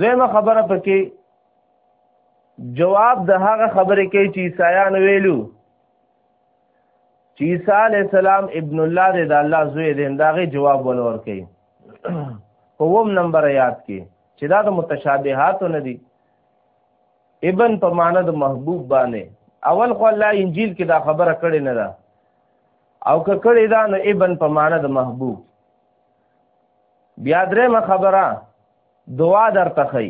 دویمه خبره پکې جواب د هغه خبرې کې چې عیسایان ویلو چې عیسی علی السلام ابن الله دی د الله زوی دی داغه جواب ولور کوي قوم نمبر یاد کې چې دا د متشابهات نه دي ابن په معنا د محبوب باندې اول خو الله انجیل کې دا خبره کړې نه ده او که کړې ده نو ابن په معنا د محبوب بیا درېمه خبره دعا درته خي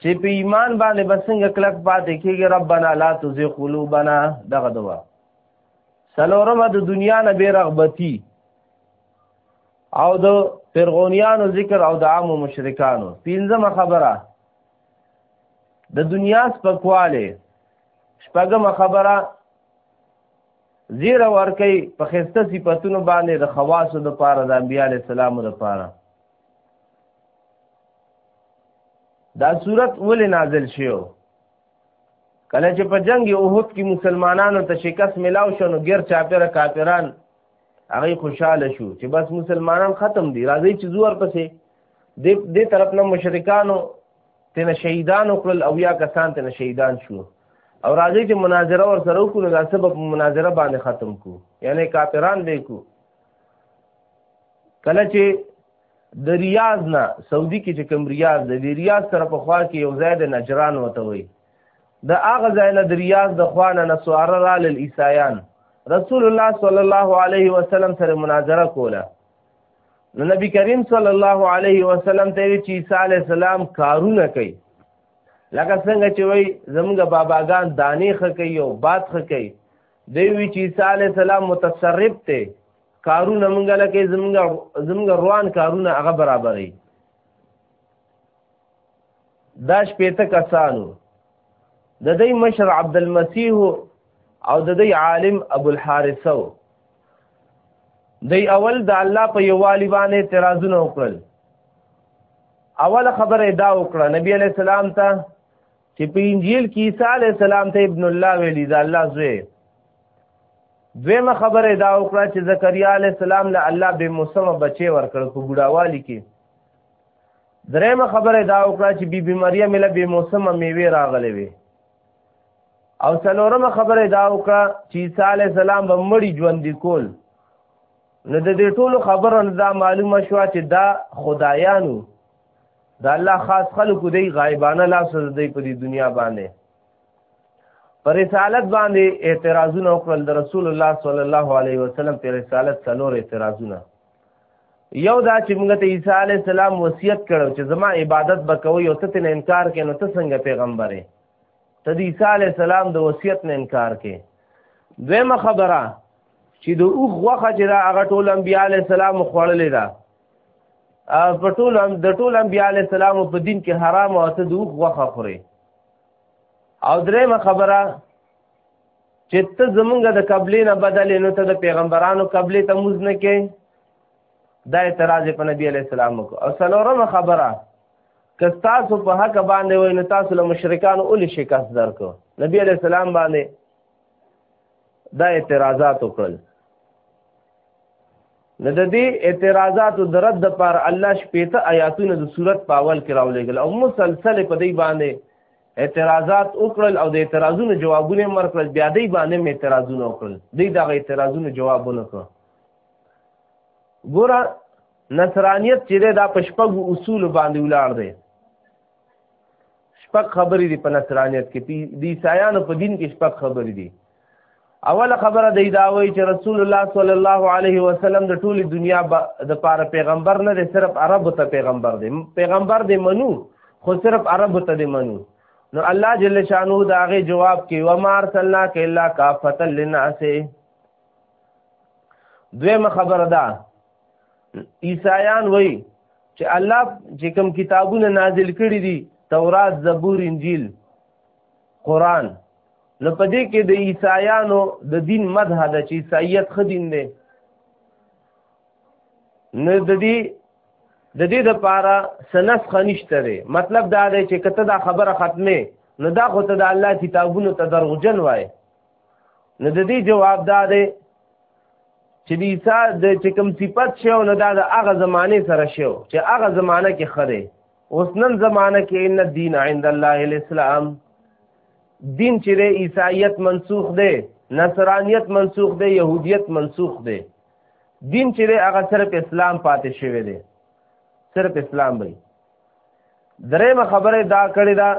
چې په ایمان باندې بسنګ کلک پاتې کېږي ربنا لا تزغ قلوبنا دغه دوا سلورمه د دنیا نه بې رغبتی او د فرعونیانو ذکر او د عامو مشرکانو پنځمه خبره د دنیا سپکواله شپږمه خبره زیر ورکی په خسته صفاتونو باندې د خواصو د پاره د انبیاء علی السلام د پاره دا صورت ولې نازل شیو کله چې په جنگ احد کې مسلمانانو ته شکست ملاو شو نو غیر چاپیره کافران هغه خوشاله شو چې بس مسلمانان ختم دي راځي چې زور پسې د دې طرف نه مشرکانو تنه شهیدان کړل او یا کسان تنه شهیدان شو او راځي چې مناظره ور سره وکړو دا سبب مناظره باندې ختم کو یعنی کافران به کو کله چې د ریاض نه سعودي کې چې کوم ریاض دی د ریاض سره په خوا کې یو ځای د نجران وته وي د هغه ځای نه د ریاض د خوا نه نسواره را لل عیسایان رسول الله صلی الله علیه وسلم سره مناظره کوله نو نبی کریم صلی الله علیه وسلم ته چې عیسی علی السلام کارونه کوي لکه څنګه چې وای زمونږ باباګان دانې خکې او باد خکې دی وی چې عیسی علی السلام متصرف ته کارونه مونږ لکه زمونږ زمونږ روان کارونه هغه برابرې دا شپېته کسانو د دې مشر عبد المسیح او د دې عالم ابو الحارثو دی اول د الله په یووالي باندې اعتراضونه وکړل اول خبره دا وکړه نبی علی السلام ته چې په انجیل کې عیسی علی السلام ته ابن الله ویلی دا الله زوی دویمه خبره دا وکړه چې زکریا علی السلام له الله به موسمه بچي ورکړ په ګډاوالي کې دریمه خبره دا وکړه چې بیبي بی مریم له به موسمه میوه راغلې وي او څلورمه خبره دا وکړه چې عیسی علی السلام به مړی ژوند کول نو د دې ټولو خبرو دا معلومه شو چې دا خدایانو دا الله خاص خلق دی غایبانه لا سز دی په دې دنیا باندې پر رسالت باندې اعتراضونه وکړل د رسول الله صلی الله علیه وسلم پر رسالت څلور اعتراضونه یو دا چې موږ ته عیسی علی السلام وصیت کړو چې زما عبادت وکوي او ته نه انکار کین نو ته څنګه پیغمبرې ته د عیسی علی السلام د وصیت نه انکار کې دویمه خبره چې د اوخ غوخه چې دا هغه ټول انبیاء علی السلام خوړلې ده په ټول د ټول انبیاء علی السلام په دین کې حرام او ته دوغ غوخه خوري او درېمه خبره چې ته زمونږ د قبلې نه بدل نو ته د پیغمبرانو قبلې ته موز نه کې دا اعتراض په نبی علی السلام کو او څلورمه خبره که تاسو په حق باندې وای نو تاسو له مشرکان اول شکست درکو نبی علی السلام باندې دا اعتراضات وکړل نو د دې اعتراضاتو د رد لپاره الله شپېته آیاتونه د صورت په اول کې راولېږل او مسلسل په دې باندې اعتراضات وکړل او د اعتراضونو جوابونه ورکړل بیا دې باندې هم اعتراضونه وکړل دې دغه اعتراضونو جواب ونکړ ګوره نصرانیت چې دا په شپږو اصول باندې ولاړ دی شپږ خبرې دي په نصرانیت کې د عیسایانو په دین کې شپږ خبرې دي اوله خبره دی دا وایي چې رسول الله صلی الله علیه وسلم د ټولي دنیا د پاره پیغمبر نه دی صرف عرب ته پیغمبر دی پیغمبر دی منو خو صرف عرب ته دی منو نو الله جل شانو دا غي جواب کوي و ما ارسلنا الا کافتا للناس دویمه خبره ده عیسایان وایي چې الله چې کوم کتابونه نازل کړي دي تورات زبور انجیل قران نو په دې کې د عیسایانو د دین مدح ده چې عیسایت خدین دی نو د دې د دې د پاره سنس خنشته دی مطلب دا دی چې کته دا خبره ختمه نو دا خو ته د الله کتابونو ته دروغجن وای نو د دې جواب دا دی چې د عیسی د چې کوم صفت شو نو دا د هغه زمانه سره شو چې هغه زمانه کې خره اوس نن زمانه کې ان الدین عند الله الاسلام دین چې د عیسایت منسوخ دی نصرانیت منسوخ دی يهودیت منسوخ دی دین چې هغه صرف اسلام پاتې شوی دی صرف اسلام به درېمه خبره دا کړې ده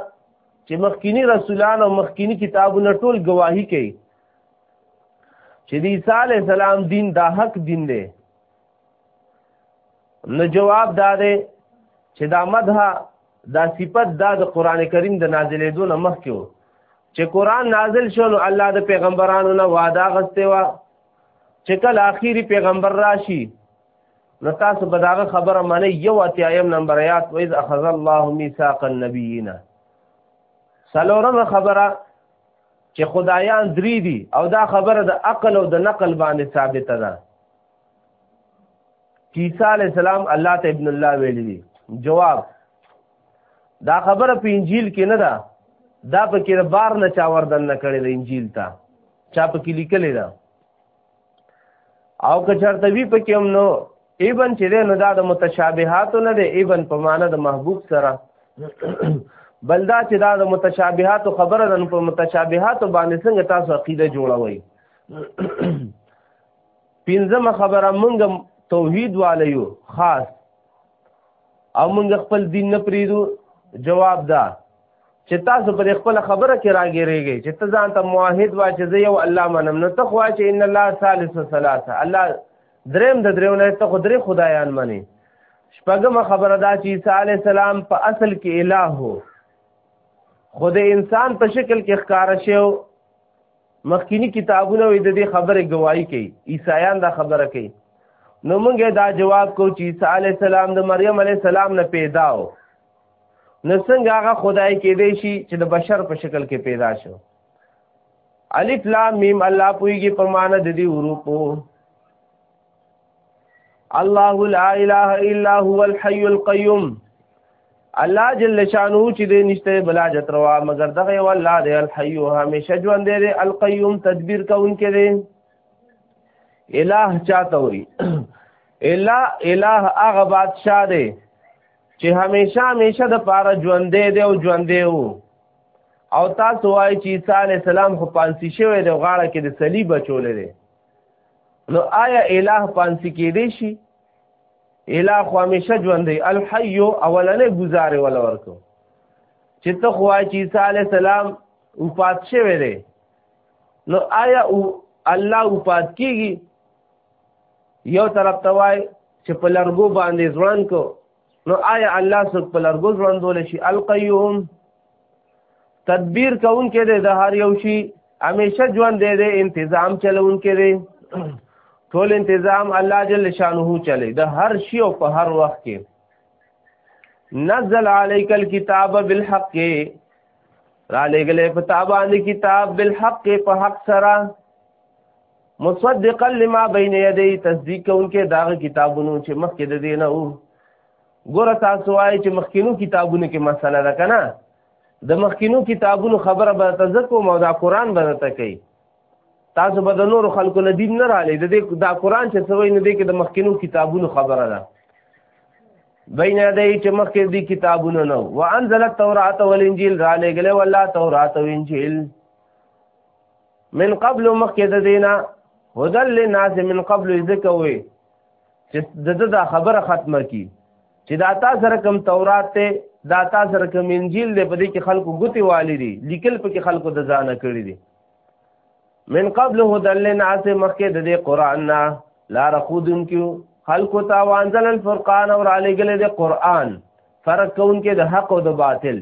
چې مخکینی رسولان او مخکینی کتابونه ټول گواهی کوي چې د عیسی علی السلام دین دا حق دین دی نو جواب دا دی چې دا مدح دا صفت دا د قران کریم د نازلېدو نه مخکې و چې قران نازل شو نو الله د پیغمبرانو نه وعده غسته و چې کله اخیری پیغمبر راشي نو تاسو به داغه خبره منئ یو اتیایم نمبر یاد و اذ اخذ الله میثاق النبیین سلورم خبره چې خدایان درې دي او دا خبره د عقل او د نقل باندې ثابته ده عیسی علی السلام الله ته ابن الله ویل دي جواب دا خبره په انجیل کې نه ده دا په کې بار نه چا وردن نه کړی د انجیل ته چا په کې لیکلې ده او که چرته وی په کې هم نو ایبن چې ده نو دا د متشابهاتو نه ده ایبن په معنا د محبوب سره بلدا چې دا د متشابهاتو خبره ده نو په متشابهاتو باندې څنګه تاسو عقیده جوړوئ پنځمه خبره مونږ توحید والیو خاص او مونږ خپل دین نه پریدو جواب دا چې تاسو پر خپل خبره کې راګیریږئ چې ته ځان ته موحد وا چې زه یو الله منم نو ته خو چې ان الله ثالث ثلاثه الله دریم د دریو نه ته خو درې خدایان منې شپږمه خبره دا چې عیسی علی السلام په اصل کې الہ هو خو د انسان په شکل کې ښکارا شو مخکینی کتابونه وې د دې خبره گواہی کوي عیسایان دا خبره کوي نو موږ دا جواب کو چې عیسی علی السلام د مریم علی السلام نه پیدا و نو څنګه هغه خدای کې دی شي چې د بشر په شکل کې پیدا شو الف لام میم الله پویږي په معنا د دې حروفو الله لا اله الا هو الحي القيوم الله جل شانه چې دې نشته بلا جتروا مگر دغه والله دې الحي همیشه ژوند دې القيوم تدبیر کوونکې دې الہ چاته وي الہ الہ هغه بادشاہ دې چې همیشه همیشه د پاره ژوند دې او ژوند دې وو او تاسو وایي چې عیسی علی السلام خو پانسی شوی دی غاړه کې د صلیب چولې دی نو آیا الہ پانسی کې دی شي الہ خو همیشه ژوند دی الحی اولنې گزارې ولا ورکو چې ته خو چې عیسی علی السلام او پات شوی دی نو آیا او الله او پات کیږي یو طرف ته وای چې په لرګو باندې ځوان کو نو آیا الله څوک په لرګو ژوندول شي القیوم تدبیر کون کې دی د هر یو شي همیشه ژوند دی دی انتظام چلون کې دی ټول انتظام الله جل شانه چلی د هر شي او په هر وخت کې نزل عليك الكتاب بالحق را لګلې په تابانه کتاب بالحق په حق سره مصدقا لما بین یدی تصدیق کوونکې داغه کتابونو چې مخکې د دینه وو ګوره تاسو وایي چې مخکینو کتابونو کې مسله ده کنه د مخکینو کتابونو خبره به تزکو مو دا قران به ته کوي تاسو به د نور خلکو له دین نه رالې د دې دا قران چې سوي نه دی کې د مخکینو کتابونو خبره ده بین یدی چې مخکې دي کتابونو نو وانزل التوراۃ والانجیل را لګلې والله تورات او انجیل من قبل مخکې د دینا هدل للناس من قبل ذکر وي چې د دا خبره ختمه کی چې دا تا سره کوم تورات ته دا تا سره کوم انجیل دی په دې کې خلکو ګوتی والی دي لیکل په کې خلکو د ځانه کړی دي من قبل هدل للناس مخکې د دې قران نه لا رخودن کیو خلکو تا وانزل الفرقان اور علی گله د قران فرق کون کې د حق او د باطل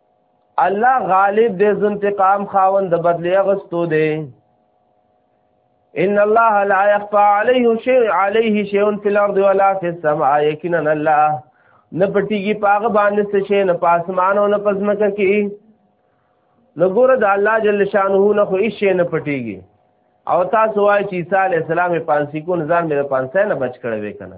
الله غالب دې انتقام خاوند د بدلی غستو دی ان الله لا يخفى عليه شيء عليه شيء في الارض ولا في السماء يقينا الله نه پټیږي پاغه باندې څه شي نه پاسمان او نه پزمکه کې لګور د الله جل شانه نه خو هیڅ شي نه پټیږي او تاسو وایي چې عیسی علی السلام پانسی کو نظام مې پانسه نه بچ کړو کنه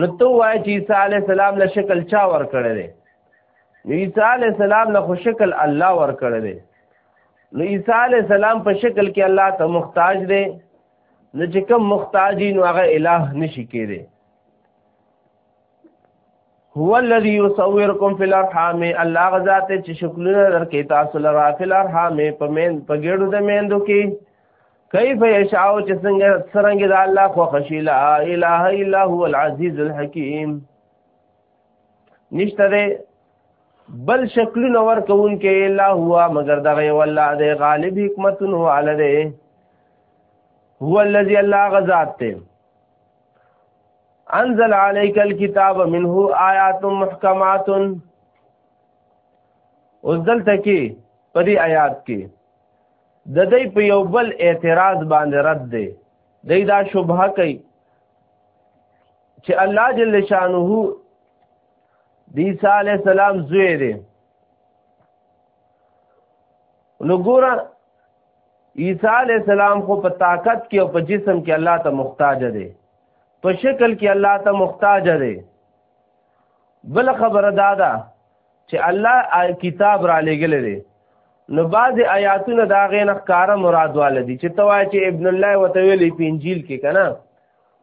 نو ته وایې چې عیسی علیه السلام له شکل چا ورکړی دی نو عیسی علیه السلام له خو شکل الله ورکړی دی نو عیسی علیه السلام په شکل کې الله ته محتاج دی نو چې کوم محتاجی نو هغه الٰه نشي کېدی هو الذي يصوركم في الارحام الله غزاد چې شکلونه درکې تاسو لپاره فل ارحام په مین په ګړو د میندو کې کیف یشاء چې څنګه څنګه د الله خو خشی لا اله الا هو العزیز الحکیم نشته ده بل شکل نور کون کې الا هو مگر دغه والله د غالب حکمت هو علی ده هو الذی الله غزاد ته انزل عليك الكتاب منه آيات محكمات اوس دلته کې په دې آیات کې د دې په یو بل اعتراض باندې رد دی دې دا شبهه کوي چې الله جل شانه د عیسی علی السلام زوی دی نو ګوره عیسی علی السلام خو په طاقت کې او په جسم کې الله ته محتاج دی په شکل کې الله ته محتاج دی بل خبره دا ده چې الله کتاب را لګل دي نو بعض آیاتونه دا غې نه ښکارا مراد وال دي چې توای چې ابن الله وتویلی په انجیل کې کنا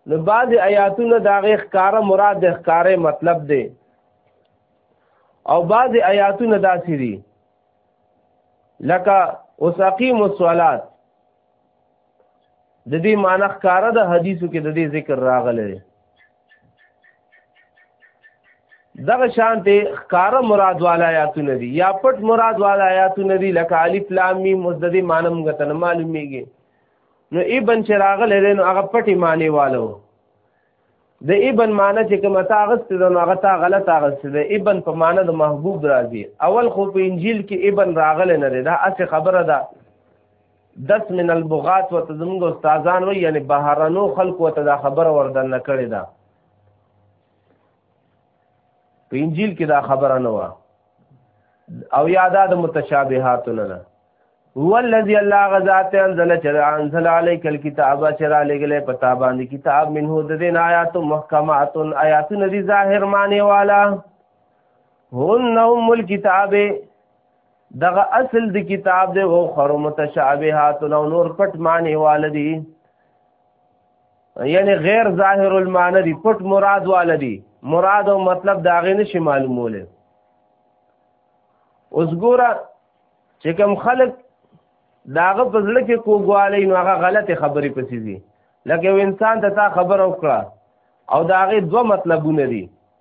نو بعض آیاتونه دا غې ښکارا مراد د ښکارې مطلب دی او بعض آیاتونه داسې دي لکه اوس اقیم الصلات د دې معنی ښکارا د حدیثو کې د دې ذکر راغلی دغه شان ته ښکار مراد والا آیاتونه دي یا پټ مراد والا آیاتونه دي لکه الف لام میم مزدد مانم غتن معلومیږي نو ابن چې راغله نو هغه پټي معنی والو د ابن معنی چې کوم تا غست د هغه تا غلط غست د ابن په معنی د محبوب راځي اول خو په انجیل کې ابن راغله نه ده دا اصل خبره ده دس من البغات و تزمونږ استادان وی یعنی بهرانو خلق و ته دا خبره وردن نه کړی دا په انجیل کې دا خبره نه و او یادا د متشابهات نه نه هو الذي الله غزات انزل چر انزل عليك الكتاب چر لګل پتا باندې کتاب منه د دین آیات محکمات آیات ندی ظاهر معنی والا هن هم الكتاب دغه اصل د کتاب دی او خر متشابهات او نور پټ معنی والدي یعنی غیر ظاهر المعنی دی پټ مراد والدي مراد او مطلب داغه نشي معلوموله اوس ګوره چې کوم خلک داغه په ځل کې کوګوالې نو هغه غلطه خبرې پسې دي لکه انسان ته تا خبر او کړه او داغه دوه مطلبونه دي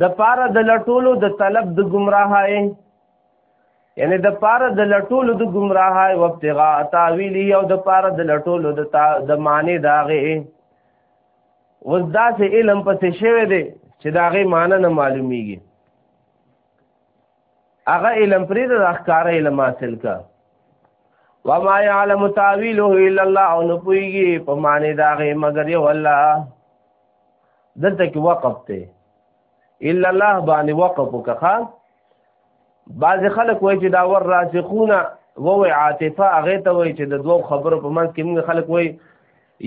د پاره د لټولو د طلب د گمراهۍ یعنی د پاره د لټولو د گمراهۍ او ابتغاء تعویلی او د پاره د لټولو د تا... د معنی داغه اوس دا سه علم پسې شوی دی چې داغه معنی نه معلومیږي هغه علم پرې د اخکار علم حاصل کا وما يعلم تاويله الا الله او نه پويږي په معنی دا غي مگر یو الله دلته کې وقف ته الا الله باندې وقف وکخا بعض خلک وایي چې دا ور راسخون وو عاطفه هغه ته وایي چې د دوو خبرو په منځ کې موږ خلک وایي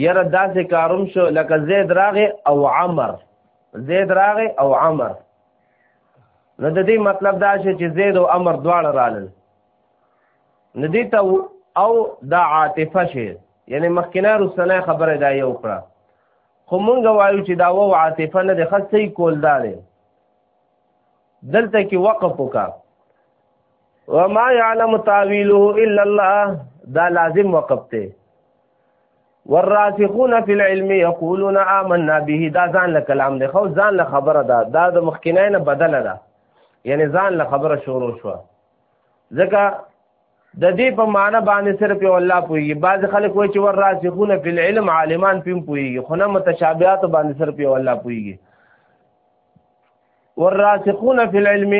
یره داسې کاروم شو لکه زید راغه او عمر زید راغه او عمر نو د دې مطلب دا شي چې زید او امر دواړه رالل نو دې ته او دا عاطفه شي یعنی مخکنه رسنه خبره دا یو کړه خو مونږ وایو چې دا و عاطفه نه د خصې کول دا دی دلته کې وقف وکا وما يعلم تاويله الا الله دا لازم وقف ته والراسخون فی العلم یقولون آمنا به دا ځان له کلام دی خو ځان له خبره ده دا د مخکینه نه بدله ده یعنی ځان له خبره شروع شو ځکه د دې په معنی باندې صرف یو الله پوهیږي بعض خلک وایي چې والراسخون فی العلم عالمان پم پوهیږي خو نه متشابهات باندې صرف یو الله پوهیږي والراسخون فی العلم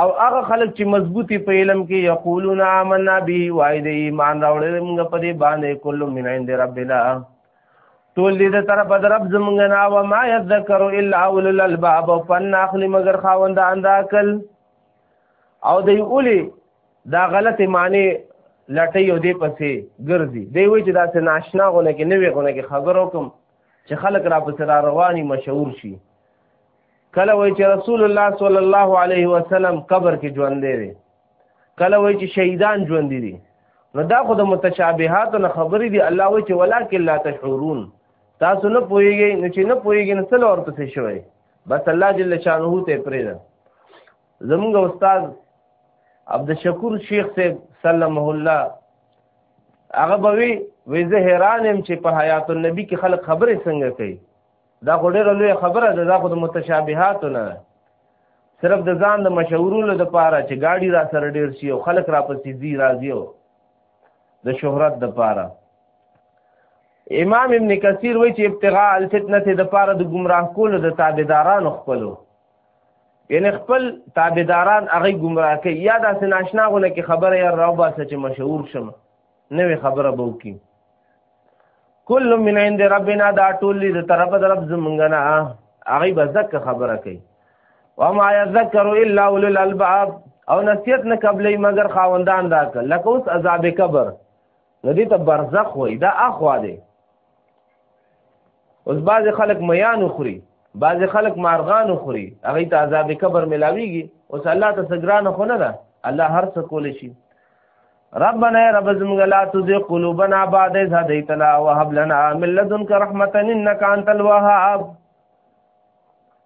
او هغه خلک چې مضبوطی په علم کې یقولون آمنا به وای د ایمان راوړل موږ په دې باندې کل من عند ربنا ټول دې تر په رب زمونږ نه او ما یذکر الا اول الالباب فن اخلی مگر خاوند اند عقل او دی اولی دا غلط معنی لټي او دې پسې ګرځي دی وای چې دا سه ناشنا غونه کې نوې غونه کې خبرو کوم چې خلک را پسې را رواني مشهور شي کله وای چې رسول الله صلی الله علیه وسلم قبر کې ژوند دی کله وای چې شهیدان ژوند دي نو دا خو د متشابهات نه خبرې دي الله وای چې ولکن لا تشعرون تاسو نه پوهیږئ نو چې نه پوهیږئ نو څه ورته څه شوی بس الله جل شانه ته پرې ده زمونږ استاد عبد الشکور شیخ صاحب سلمه الله هغه به وی وې زه حیران يم چې په حیات النبی کې خلک خبرې څنګه کوي دا خو ډېره لوی خبره ده دا خو د متشابهاتو نه صرف د ځان د مشهورولو د پاره چې گاډي را سره ډېر شي او خلک را پسې ځي راځي او د شهرت د پاره امام ابن کثیر وایي چې ابتغاء الفتنه د پاره د گمراه کولو د تابعدارانو خپلو یعنی خپل تابعداران هغه گمراه کوي یا داسې ناشنا غونه کې خبره یا راوباسه چې مشهور شمه نوې خبره به وکړي کل من عند ربنا دا ټول دې د طرف د رب زمونږ نه هغه به زکه خبره کوي وما يذكر الا اولو الالباب او نصیحت نه قبلې مگر خاوندان دا کړ لکه اوس عذاب قبر نو دې ته برزخ وای دا اخوا دی اوس بعض خلک میان خوري بعض خلک مارغان خوري هغه ته عذاب قبر ملاويږي اوس الله ته سګران خو نه ده الله هر څه کول شي ربنا رب زمغ لا تزغ قلوبنا بعد إذ هديتنا وهب لنا من لدنك رحمة إنك أنت الوهاب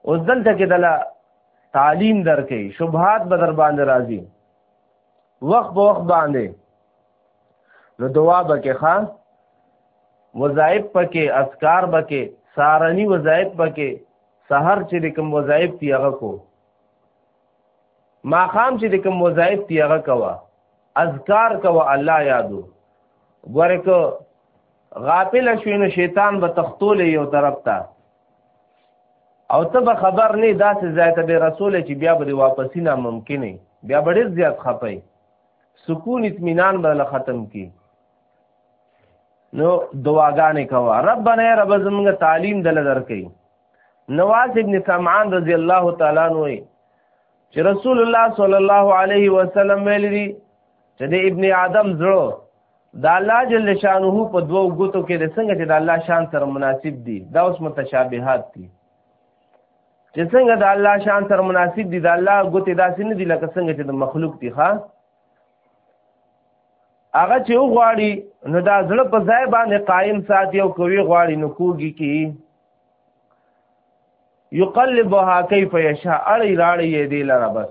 اوس دلته کې دلا تعلیم درکې شبهات بدر باندې راځي وخت په وخت باندې نو دعا بکې خان وظایف پکې اسکار بکې سارنی وظایف بکې سحر چې کوم وظایف دی هغه کو ما خام چې کوم وظایف دی هغه کوا اذکار کوا الله یادو ګوره کو غافل شوی نو شیطان به تختول یو طرف ته او ته به خبر نه داسې ځای ته به رسول چې بیا به واپسی نه ممکنه بیا به ډېر زیات خپي سکون اطمینان به له ختم کی نو دعاګانې کوه ربنا رب زموږ تعلیم دل درکې نواز ابن سمعان رضی الله تعالی عنہ چې رسول الله صلی الله علیه وسلم ویل دي چې د ابن آدم زړه دا الله جل شانه په دوو غوتو کې د څنګه چې د الله شان سره مناسب دي دا اوس متشابهات دي چې څنګه د الله شان سره مناسب دي د الله غوتې داسې نه دي لکه څنګه چې د مخلوق دي ښا هغه چې وغواړي نو دا زړه په ځای باندې قائم ساتي او کوي غواړي نو کوږي کی یقلبها کیف یشاء اړی راړی یې دی لره بس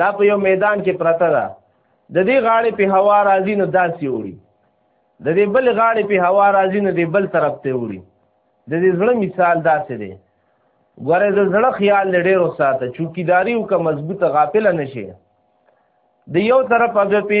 دا په یو میدان کې پرته ده د دې غاړې په هوا راځي نو داسې وړي د دې بل غاړې په هوا راځي نو دې بل طرف ته وړي د دې زړه مثال داسې دی ګوره د زړه خیال له ډېرو ساته چوکیداری او که مضبوطه غافل نشي د یو طرف اګه په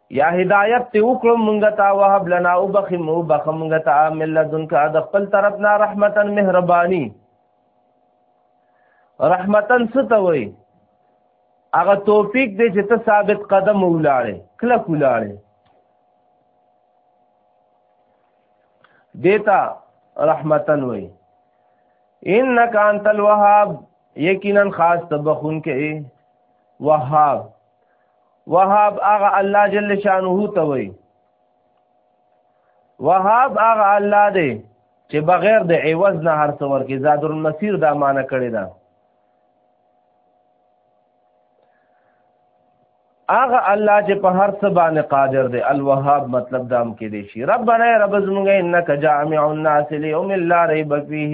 یا هدایت ته وکړو مونږ ته وهب لنا او بخ مو بخ مونږ ته عامل لدن کا د خپل طرف نه رحمتن مهربانی رحمتن ستوي هغه توفیق دې چې ته ثابت قدم ولاړې کله کولاړې دیتا رحمتن وای انک انت الوهاب یقینا خاص تبخون کې وهاب وهاب هغه الله جل شانه ته وي وهاب هغه الله دی چې بغیر د عوض نه هر څور کې زاد المسیر دا معنی کړی دا هغه الله چې په هر څه باندې قادر دی الوهاب مطلب دام کې دی شي ربنا رب زمونږ انک جامع الناس ليوم لا ريب فيه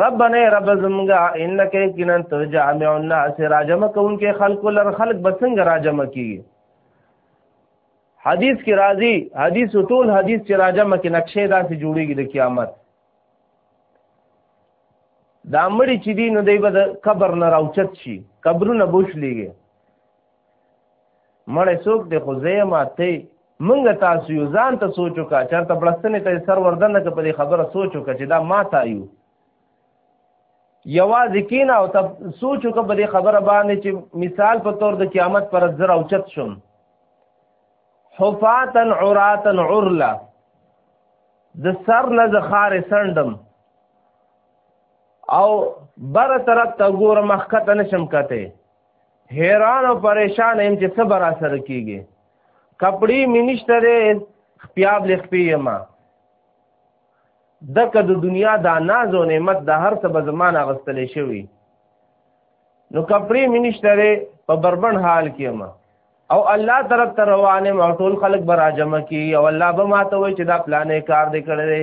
ربنا رب زمغا انک یقینا تجامع الناس راجم کون کې خلق لر خلق بسنګ راجم کی حدیث کې راضی حدیث ټول حدیث چې راجم کې نقشې داسې جوړیږي د قیامت دا مړي چې دی نو دی به قبر نه راوچت شي قبرونه بوشلېږي مړې څوک دی خو زه ما ته مونږ تاسو یو ځان ته سوچو کا چرته بلستنې ته سر وردن نه په دې خبره سوچو کا چې دا ما تا یو یوازې کینا او ته سوچو کا په دې خبره باندې چې مثال په تور د قیامت پر زر او چت شم حفاتن عراتن عرلا د سر نه زخار سندم او بر طرف ته ګورم مخکته نشم کته حیران او پریشان هم چې څه برا سره کیږي کپڑی مینشته ده خپیاب لخپی یما دکه د دنیا دا ناز او نعمت د هر څه به زمانه غستلې شوی نو کپڑی مینشته ده په بربن حال کې یما او الله طرف ته روانه او ټول خلک به راجم کی او الله به ماته وای چې دا پلانې کار دې کړې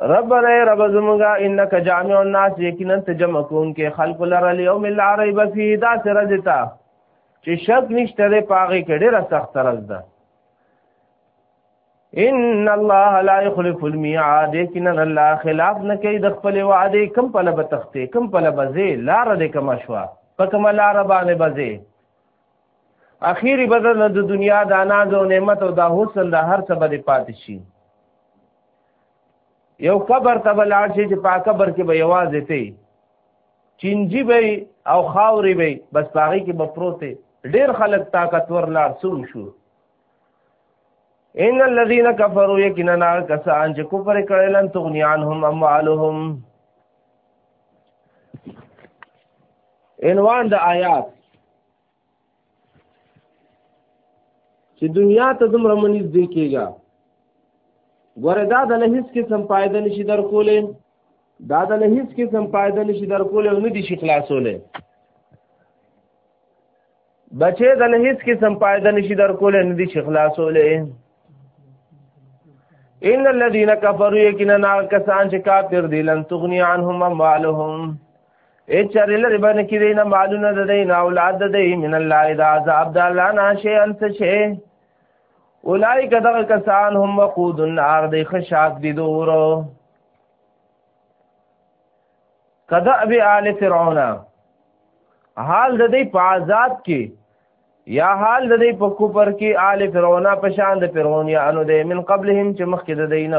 ربنا رب زمونږه انک جامع الناس یقینا ته جمع کون کې خلق لره اليوم لا ريب فيه دا سره دتا چې شک نشته لري پاغه کې ډېر سخت راز ده ان الله لا يخلف الميعاد یقینا الله خلاف نه کوي د خپل وعده کم په لبه تخته کم په لبه زی لار دې کما شوا په کما لار باندې بزی اخیری بدل نه د دنیا د اناز او نعمت او د حسن د هر څه باندې پاتې شي یو قبر ته بلار شي چې په قبر کې به یوازې ته چینجی به او خاورې به بس پاغي کې به پروته ډیر خلک طاقتور لار سوم شو ان الذين كفروا يكننا كسان چې کفر کړي لن تغني عنهم اموالهم عنوان د آیات چې دنیا ته دومره منیز دی کېږه ګوره دا د لهیس قسم پایده نشي در کولې دا د لهیس قسم پایده نشي در کولې او نه دي شي خلاصولې بچې د لهیس قسم پایده نشي در کولې نه دي شي خلاصولې ان الذين كفروا يكننا كسان چې کافر دي لن تغني عنهم اموالهم اے چرې لري باندې کې دینه مالونه د دین اولاد د دین من الله اذا عذاب د الله ناشي انت شي اولایک دغه کسان هم وقود النار دی خشاک دي دور کذا ابي آل فرعون حال د دې په عذاب کې یا حال د دې په کوپر کې آل فرعون په شان د فرعون یا انو د من قبلهم چې مخکې د دینه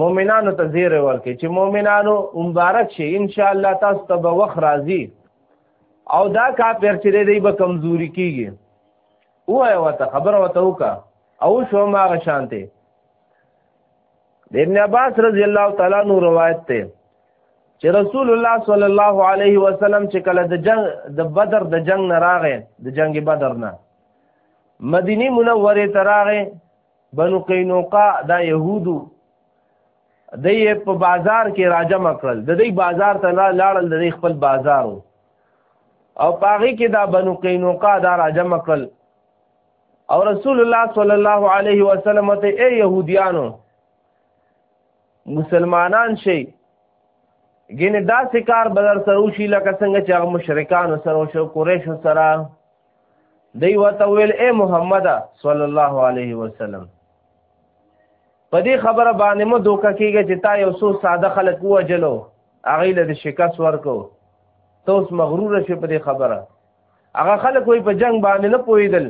مؤمنانو ته زیره ورکړي چې مؤمنانو مبارک شي ان شاء الله تاسو ته به وخت راځي او دا کافر چې دی به کمزوري کیږي وای وته خبره وته وکا او شو ما غشانته ابن عباس رضی الله تعالی نو روایت ته چې رسول الله صلی الله علیه وسلم چې کله د جنگ د بدر د جنگ نه راغې د جنگ بدر نه مدینه منوره ته راغې بنو قینوقا دا یهودو د یې په بازار کې راجم کړل د دې بازار ته لاړل د دې خپل بازار او پاغي کې دا بنو قینوقا دا راجم کړل او رسول الله صلی الله علیه وسلم ته اے يهوديانو مسلمانان شي ګینه دا سکار بدر سره وشي لکه څنګه چې هغه مشرکان سره وشو قریش سره دی وته ویل اے محمد صلی الله علیه وسلم په دې خبره باندې مو دوکه کیږي چې تا یو څو ساده خلک وجلو هغه له شکست ورکو ته اوس مغرور شې په دې خبره هغه خلک وي په جنگ باندې نه پویدل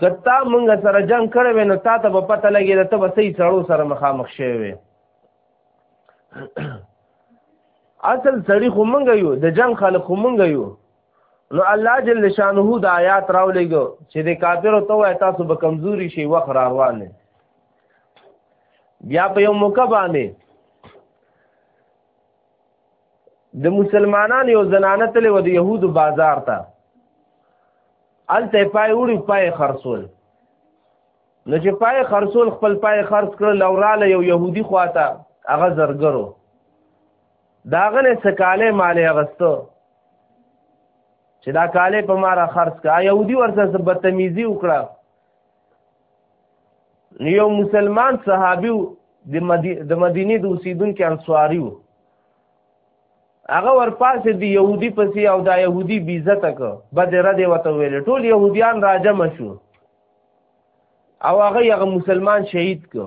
کتا مونږ سره جنگ کړو نو تا ته په پته لګی ته به صحیح سړو سره مخامخ شوی اصل سړی خو مونږ یو د جنگ خلک خو مونږ یو نو الله جل شانه د آیات راولېګو چې د کافرو ته وای تاسو به کمزوري شي وخت را روان دي بیا په یو موقع باندې د مسلمانانو یو زنانه تلې و د يهودو بازار ته الته پای وړي پای خرصول نو چې پای خرصول خپل پای خرص کړل او رااله یو يهودي خواته هغه زرګرو داغه نه سکاله مال اغستو چې دا کاله په مارا خرص کا يهودي ورسره بدتمیزي وکړه یو مسلمان صحابي د مدینه د اوسیدونکو انصاری وو هغه ورپاسې دی يهودي پسې او دا يهودي بیزته ک بده رده وته ویل ټول يهوديان راجم شو او هغه هغه مسلمان شهید کو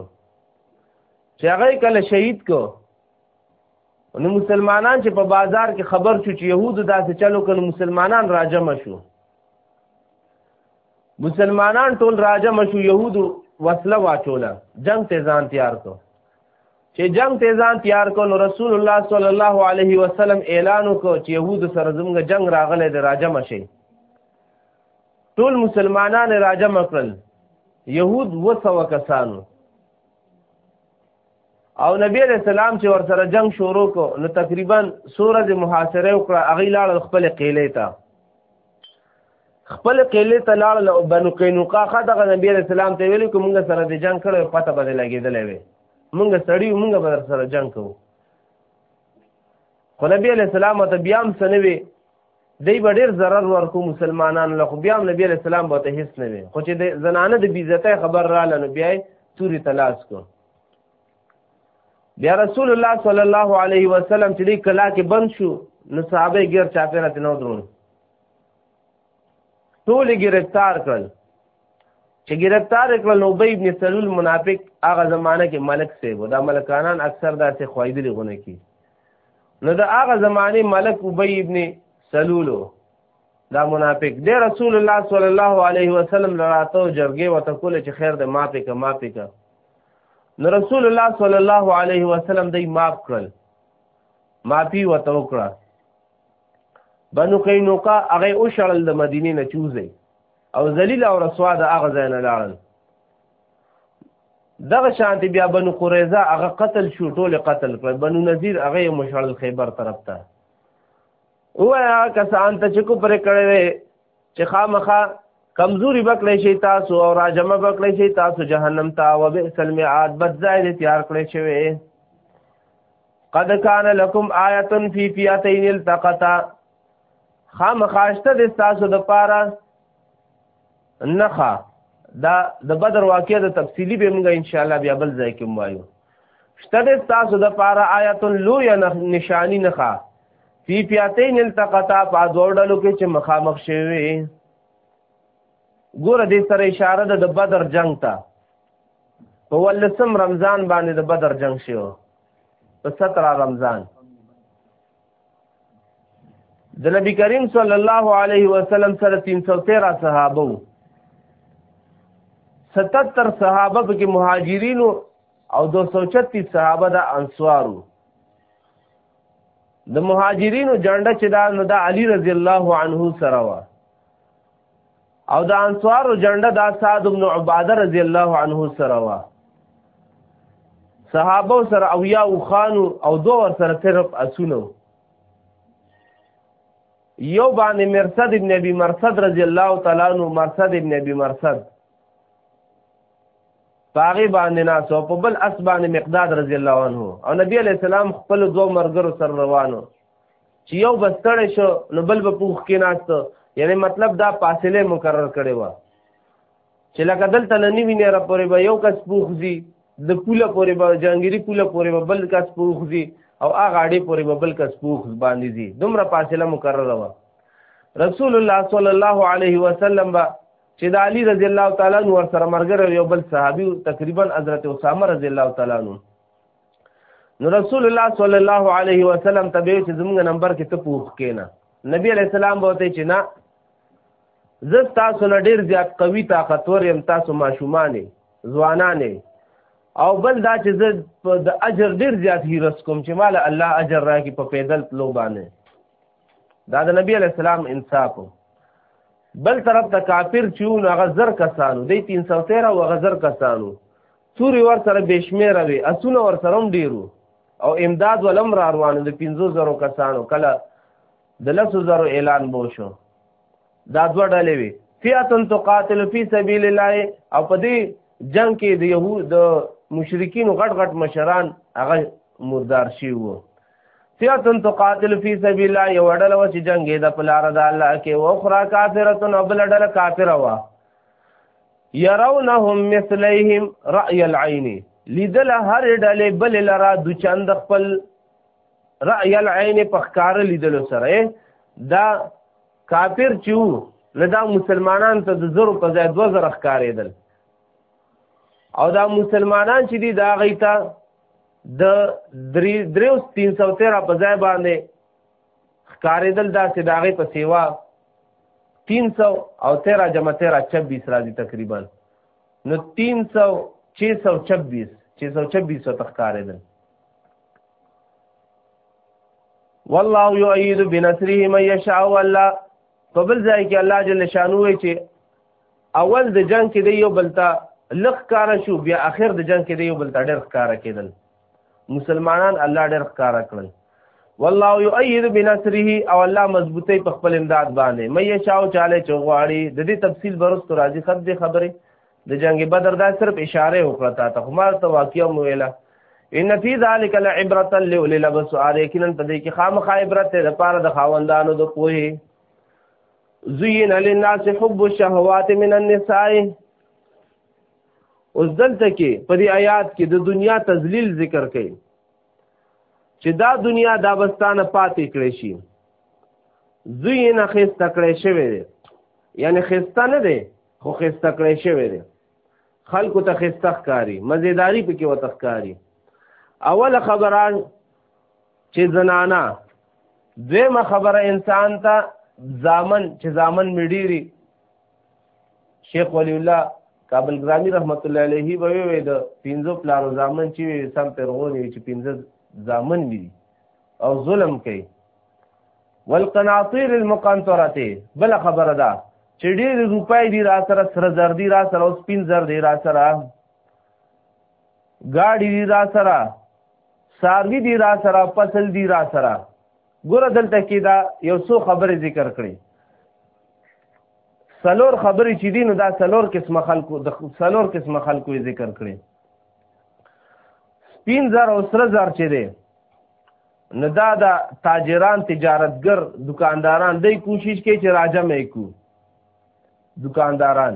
چې هغه کله شهید کو نو مسلمانان چې په بازار کې خبر شو چې يهودو داسې چلو کنه مسلمانان راجم شو مسلمانان ټول راجم شو يهودو وسله واچوله جنگ ته ځان تیار کو چې جنگ ته ځان تیار کو نو رسول الله صلی الله علیه وسلم اعلان وکړ چې يهودو سره زموږ جنگ راغله د راجم شي ټول مسلمانان راجم کړل يهود وسو کسانو او نبی علیہ السلام چې ور سره جنگ شروع کو نو تقریبا سوره د محاصره وکړه اغه لاړ خپل قیلې ته خپل قیلې ته لاړ له بنو قینوقا خدغه نبی علیہ السلام ته ویل کوم موږ سره د جنگ کړو پته بده لګیدلې وي موږ سړی موږ به سره جنگ کوو خو نبی علیہ السلام ته بیا هم سنوي دی به ډیر ضرر ورکو مسلمانانو له خو بیا هم نبی علیه السلام به ته هیڅ نه وي خو چې د زنانه د بیزتۍ خبر راله نو بیا توري تلاس کو بیا رسول الله صلی الله علیه وسلم چې دی کلا کې بند شو نو صحابه غیر چاپیره ته نو درون ټول گرفتار کړل چې گرفتار کړل ابی ابن سلول منافق هغه زمانہ کې ملک سیبو دا ملکانان اکثر داسې خوایدلی غونه کی نو دا هغه زمانه ملک ابی ابن سلولو دا منافق دی رسول الله صلی الله علیه وسلم لراته جرګه وته کول چې خیر د ما پک ما پک نو رسول الله صلی الله علیه وسلم دای معاف کړل معافی وته وکړه بنو قینوقا هغه او شړل د مدینه نه چوزي او ذلیل او رسوا د هغه ځای نه لاړل دغه شانتی بیا بنو قریظه هغه قتل شو ټول قتل کړ بنو نذیر هغه مشعل خیبر طرف ته وایا کسان ته چې کو پر کړي چې خامخا کمزوري بکړې شي تاسو او راجم بکړې شي تاسو جهنم ته او به سلم عاد بد ځای دې تیار کړې شوی قد کان لکم آیه فی فیاتین التقطا خامخاشته د تاسو د پاره نخا دا د بدر واقعې د تفصیلی به موږ ان شاء الله بیا بل ځای کې وایو شته د تاسو د پاره آیت لو یا نشانی نخا فی پیاتین التقطا په دوړلو کې چې مخامخ شوی ګوره دې سره اشاره ده د بدر جنگ ته په ولسم رمضان باندې د بدر جنگ شو په 17 رمضان د نبی کریم صلی الله علیه وسلم سره 313 صحابه وو 77 صحابه پکې مهاجرین او 236 صحابه د انصارو د مهاجرینو جنډه چې دا نو د علی رضی الله عنه سره وه او د انصار جنډه دا سعد بن عباده رضی الله عنه سره وا صحابه سره او یا او خانو او دو ور سره طرف اسونو یو باندې مرصد ابن ابي مرصد رضی الله تعالی عنہ مرصد ابن ابي مرصد پاغي باندې ناس او په بل اس باندې مقداد رضی الله عنه او نبی علی السلام خپل دوه مرګرو سره روانو چې یو بستړی شو نو بل به پوخ کې ناست یعنی مطلب دا فاصله مقرر کړي و چې لکه دلته نه نیوی نه را پورې به یو کس پوخ زی د پوله پورې به جانګيري پوله پورې به بل کس پوخ زی او هغه اړې پورې به بل کس پوخ باندې زی دومره فاصله مقرره و رسول الله صلی الله علیه وسلم با چې د علی رضی الله تعالی عنہ سره مرګره یو بل صحابي تقریبا حضرت اسامه رضی الله تعالی عنہ نو رسول الله صلی الله علیه وسلم ته به چې زمونږ نمبر کې ته پوښ کینا نبی علیہ السلام به ته چې نه زه تاسو نه ډیر زیات قوي طاقتور يم تاسو ماشومانه ځوانانه او بل دا چې زه د اجر ډیر زیات هیرس کوم چې مال الله اجر راکې په پیدل تلو باندې دا د نبی علی السلام انصاف بل طرف ته کافر چې نو غزر کسانو دی 313 او غزر کسانو توري ور سره بشمیره وي اسونه ور سره هم ډیرو او امداد ولم را روانو د 15000 کسانو کله د 10000 اعلان بو شو دا دوه ډلې وي فیاتن تقاتل فی سبیل الله او په دې جنگ کې د يهود د مشرکین غټ غټ مشران هغه مردار شي وو فیاتن تقاتل فی سبیل الله یو ډل و چې جنگې د پلار د الله کې او اخرى کافرتن او بل ډل کافر وا يرونهم مثليهم رأي العين لیدل هر ډلې بل لرا د چند خپل رأي العين په ښکار لیدل سره دا کافر چو لدا مسلمانان ته د زرو په ځای 2000 ښکارېدل او دا مسلمانان چې دي دا غیته د 3 313 په ځای باندې ښکارېدل دا چې د هغې په سیوا تین سو او تیرا جمع تیرا چبیس راځي تقریبا نو تین سو چه سو چبیس چه سو چبیس سو تخکارېدل والله یعید بنصره من یشاء والله په بل ځای کې الله جل شانو وی چې اول د جنگ کې دی یو بلتا لخ کار شو بیا اخر د جنگ کې دی یو بلتا ډېر کار کېدل مسلمانان الله ډېر ښکارا کړل والله یؤید بنصره او الله مضبوطی په خپل امداد باندې مې شاو چاله چغواړي د دې تفصیل برست راځي خد دې خبره د جنگ بدر دا صرف اشاره وکړه تا ته خمار ته واقعیا مو ویلا ان فی ذلک لعبرۃ لولی لبسوار یقینا په دې کې خامخا عبرت ده لپاره د خاوندانو د پوهه زین للناس حب الشهوات من النساء اوس دلته کې په دې آیات کې د دنیا تذلیل ذکر کړي چې دا دنیا دا بستانه پاتې کړې شي زوی نه خسته کړې شوی دی یعنی خسته نه دی خو خسته کړې شوی دی خلکو ته خسته ښکاری مزیداری پکې وته ښکاری اول خبره چې زنانا دویمه خبره انسان ته زامن چې زامن مډيري شیخ ولی الله کابل ګرامی رحمت الله علیه به وی د پینځو پلارو ځامن چې سم پیرغون وی چې پینځه ځامن وی او ظلم کوي والقناطير المقنطره بل خبره ده چې ډېر روپۍ دی را سره سره زر دی را سره او سپین زر دی را سره گاڑی دی را سره ساروی دی را سره فصل دی را سره ګوره دلته کې دا یو څو خبرې ذکر کړې سلور خبرې چې دي نو دا سلور قسمه خلکو د سلور قسمه خلکو یې ذکر کړې سپین زر او سره زر چې دی نو دا د تاجران تجارتګر دکانداران دی کوشش کوي چې راجمع یې کو دکانداران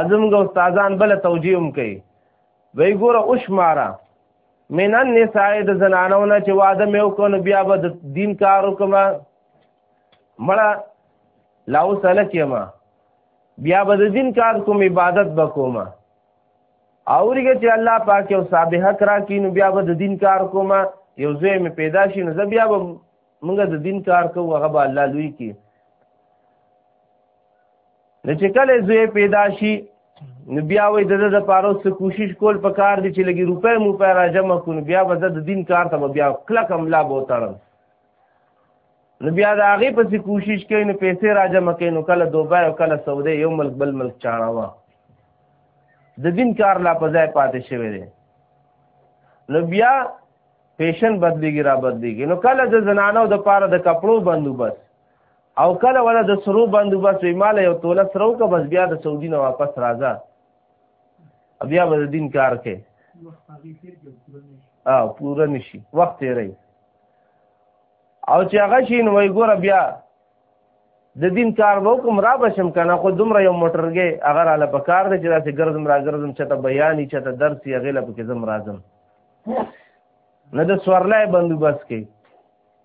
ازمګه استادان بل توجیهم کوي وی ګوره او شماره من النساء د زنانو نه چې واده مې وکړ نو بیا به د دین کار وکم مړه لاو سلک یم بیا به د دین کار کوم عبادت وکوم اورګه چې الله پاک یو صابحه کرا کینو بیا به د دین کار کوم یو زوی مې پیدا شي نو زه بیا به موږ د دین کار کوو هغه به الله لوی کی نو چې کله زوی پیدا شي نو بیا وای د د پاره څه کوشش کول په کار دي چې لګي روپې مو په را جمع کون بیا به د دین کار ته بیا کلک املا بو تړم نو بیا د هغه پسې کوشش کوي نو پیسې را جمع کوي نو کله دوبه او کله سعودي یو ملک بل ملک چاړه د دین کار لا په ځای پاتې شوی دی نو بیا پیشن بدلیږي را بدلیږي نو کله د زنانو د پاره د کپړو بندوبست او کله ولا د سرو باندې بس مال یو توله سرو کا بس بیا د سعودي نه واپس راځه بیا به دین کار کوي او پوره نشي وخت یې رہی او چې هغه شي نو وای ګوره بیا د دین کار به کوم را بشم کنه خو دومره یو موټرګي اگر اله په کار دی چې داسې ګرځم را ګرځم چته بیانې چته درس یې غیله پکې زم راځم نه د سورلای بندوبست کوي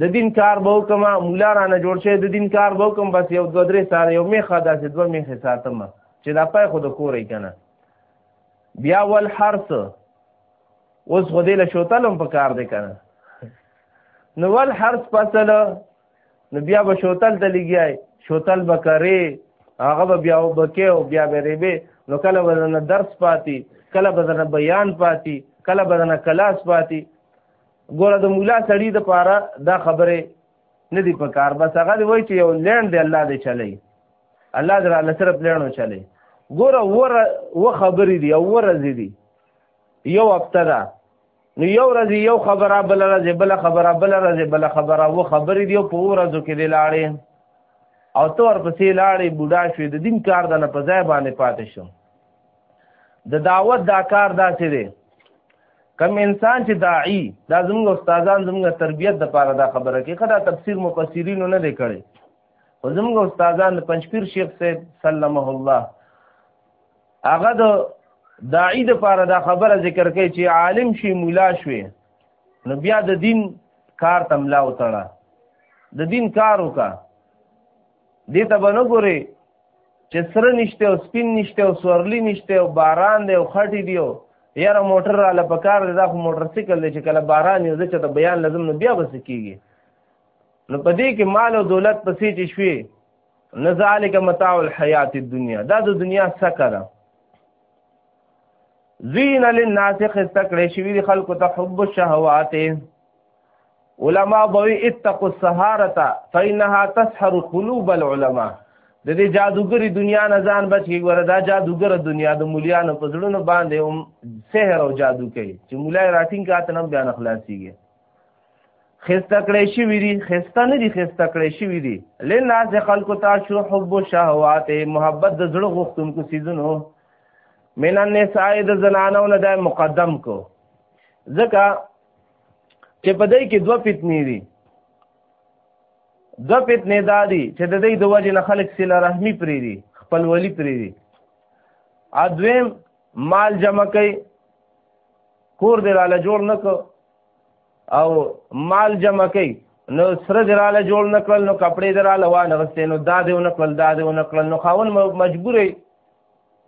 د دین کار به وکم مولا را نه جوړ شي د دین کار به وکم بس یو دوه درې ساعت یو میخه داسې دوه میخه ساتم چې دا پای خو د کورې کنه بیا ول حرس اوس خو دې له شوتلم په کار دی کنه نو ول حرس فصل نو بیا به شوتل ته لګیای شوتل به کرې هغه به بیا وبکې او بیا به ریبې نو کله به نه درس پاتې کله به نه بیان پاتې کله به نه کلاس پاتې ګوره د مولا سړی د پاره دا خبره نه دی په کار بس هغه وای چې یو لین دی الله دې چلی الله دې را لسرت لینو چلی ګوره ور و خبرې دی او ورځې دی یو هفته ده نو یو ورځ یو خبره بل ورځ بل خبره بل ورځ بل خبره و خبرې دی په ورځو کې دی لاړې او تور پسې لاړې بوډا شوې د دین کار د نه په ځای باندې پاتې شو د دعوت دا کار داسې دی کم انسان چې داعی دا زموږ استادان زموږ تربیت د پاره دا خبره کوي خدا تفسیر مفسرینو نه دی کړی خو زموږ استادان د پنځپیر شیخ صاحب سلمه الله هغه د داعی د پاره دا خبره ذکر کوي چې عالم شي مولا شوي نو بیا د دین کار تملا وتړه د دین کار وکړه دې ته به نه ګوري چې سره نشته او سپین نشته او سورلی نشته او باران دی او خټې دی او یاره موټر را له پکار دی دا خو موټر سیکل دی چې کله باران یو ځکه ته بیان لازم نو بیا بس کیږي نو په دې کې مال او دولت پسې چې شوي نه ذالک متاع الحیات الدنیا دا د دنیا سکه ده زین للناس خستکړې شوی خلکو ته حب الشهوات علما بوي اتقوا السهاره فانها تسحر قلوب العلماء د دې جادوګری دنیا نه ځان بچ کی ګوره دا جادوګر دنیا د مولیانو په زړونو باندې هم سحر او جادو کوي چې مولای راتین کاته نه بیان خلاصيږي خسته کړی شي ویری خسته نه دي خسته کړی شي ویری لناس خلکو ته شو حب او شهوات محبت د زړه غوښتونکو سيزونو من النساء د زنانو نه د مقدم کو ځکه چې په دې کې دوه فتنې دي دوه فتنې دا دي چې د دې د وجې نه خلک سله رحمی پرې دي خپل ولی پرې دي ادویم مال جمع کوي کور دې رااله جوړ نه کو او مال جمع کوي نو سره دراله جوړ نکړل نو کپڑے دراله وانه غسته نو دا دیو نکړل دا دیو نکړل نو خاون مجبورې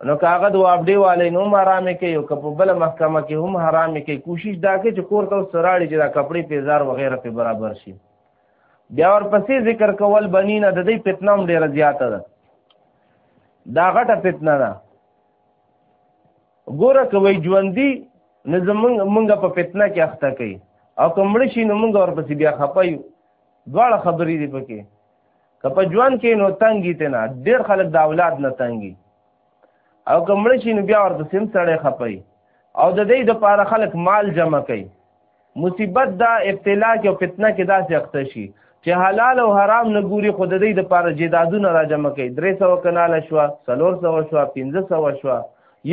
نو کاغه د وابډي والي نو حرامې کوي او کپ بل محکمه کې هم حرامې کوي کوشش دا کوي چې کور ته سراړي چې دا کپڑے پیزار وغیرہ په برابر شي بیا ورپسې ذکر کول بنینا د دې فتنه هم ډیره زیاته ده دا غټه فتنه ده ګوره کوي ژوندۍ نه زمونږ مونږ په فتنه کې اخته کوي او کومړ شي نو مونږ ورپسې بیا خپایو دواړه خبرې دي پکې که په ژوند کې نو تنګي ته نه ډېر خلک د اولاد نه تنګي او که مړ شي نو بیا ورته سم سړی خپي او د دې د پاره خلک مال جمع کوي مصیبت دا ابتلا کې او فتنه کې داسې اخته شي چې حلال او حرام نه ګوري خود دې د پاره جیدادونه را جمع کوي 300 کناله شو 300 شو 1500 شو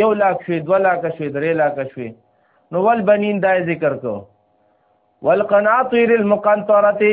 یو لاک شوي دو لاک شوي درې لاک شوي نو ول بنین دا ذکر کو والقناطیر المقنطره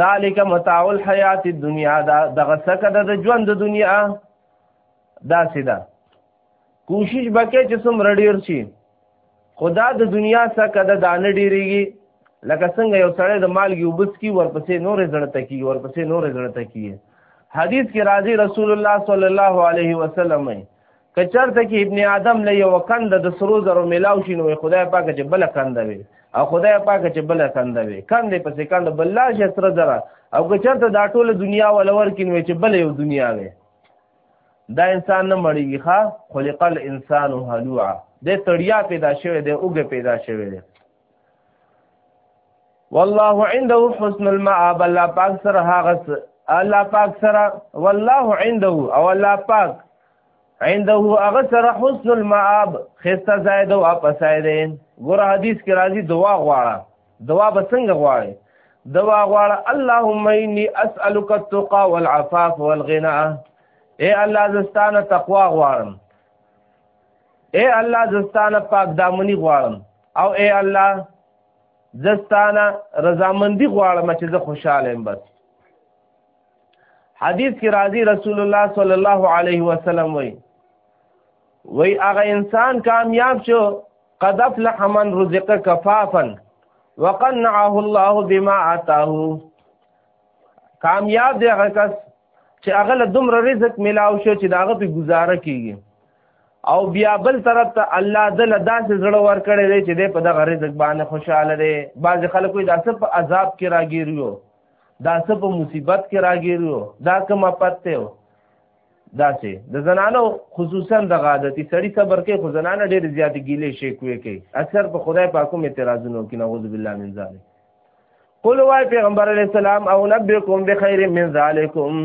ذالک متاع الحیات الدنیا دا دغه سکه د ژوند د دنیا دا سیدا کوشش بکې چې سم رډیر شي خدا د دنیا سکه د دان ډیریږي لکه څنګه یو سړی د مالګي وبس کی ورپسې نور زړه تکي ورپسې نور زړه تکي حدیث کې راځي رسول الله صلی الله علیه وسلم کچرته کې ابن آدم له یو کند د سرو زرو ملاو شي نو خدای پاک چې بل کند وي او خدای پاک چې بل کند وي کند پسې کند بل لا شي سره زره او کچرته دا ټول دنیا ولور کې نو چې بل یو دنیا وي دا انسان نه مړیږي ښا خلق الانسان هلوعا د تړیا پیدا شوی دی اوګه پیدا شوی دی والله عنده حسن المآب الله پاک سره هغه الله پاک سره والله عنده او الله پاک عنده هغه سره حسن المآب خسته زائد او اپسای دی ګور حدیث کې راځي دعا غواړه دعا به څنګه غواړي دعا غواړه اللهم اني اسالک التقى والعفاف والغنى اے الله زستانه تقوا غواړم اے الله زستانه پاک دامنی غواړم او اے الله زستانه رضامندی غواړم چې زه خوشاله یم بس حدیث کې راځي رسول الله صلی الله علیه وسلم وایي وی هغه انسان کامیاب شو قد افلح من رزق کفافا وقنعه الله بما آتاه کامیاب دی هغه کس چې هغه له دومره رزق ملاو شو چې داغه په گزاره کیږي او بیا بل طرف ته الله دل داسې زړه ور کړی دی چې دی په دغه رزق باندې خوشاله دی بعض خلکو دا څه په عذاب کې راګیریو دا څه په مصیبت کې راګیریو دا کوم پته و داسې د زنانو خصوصا د غادتی سړی صبر کې خو زنانه ډېر زیات ګیلې شي کوي کوي اکثر په خدای پاکو می اعتراضونه کوي نعوذ بالله من ذلک قل وای پیغمبر علی السلام او نبئکم بخیر من ذالکم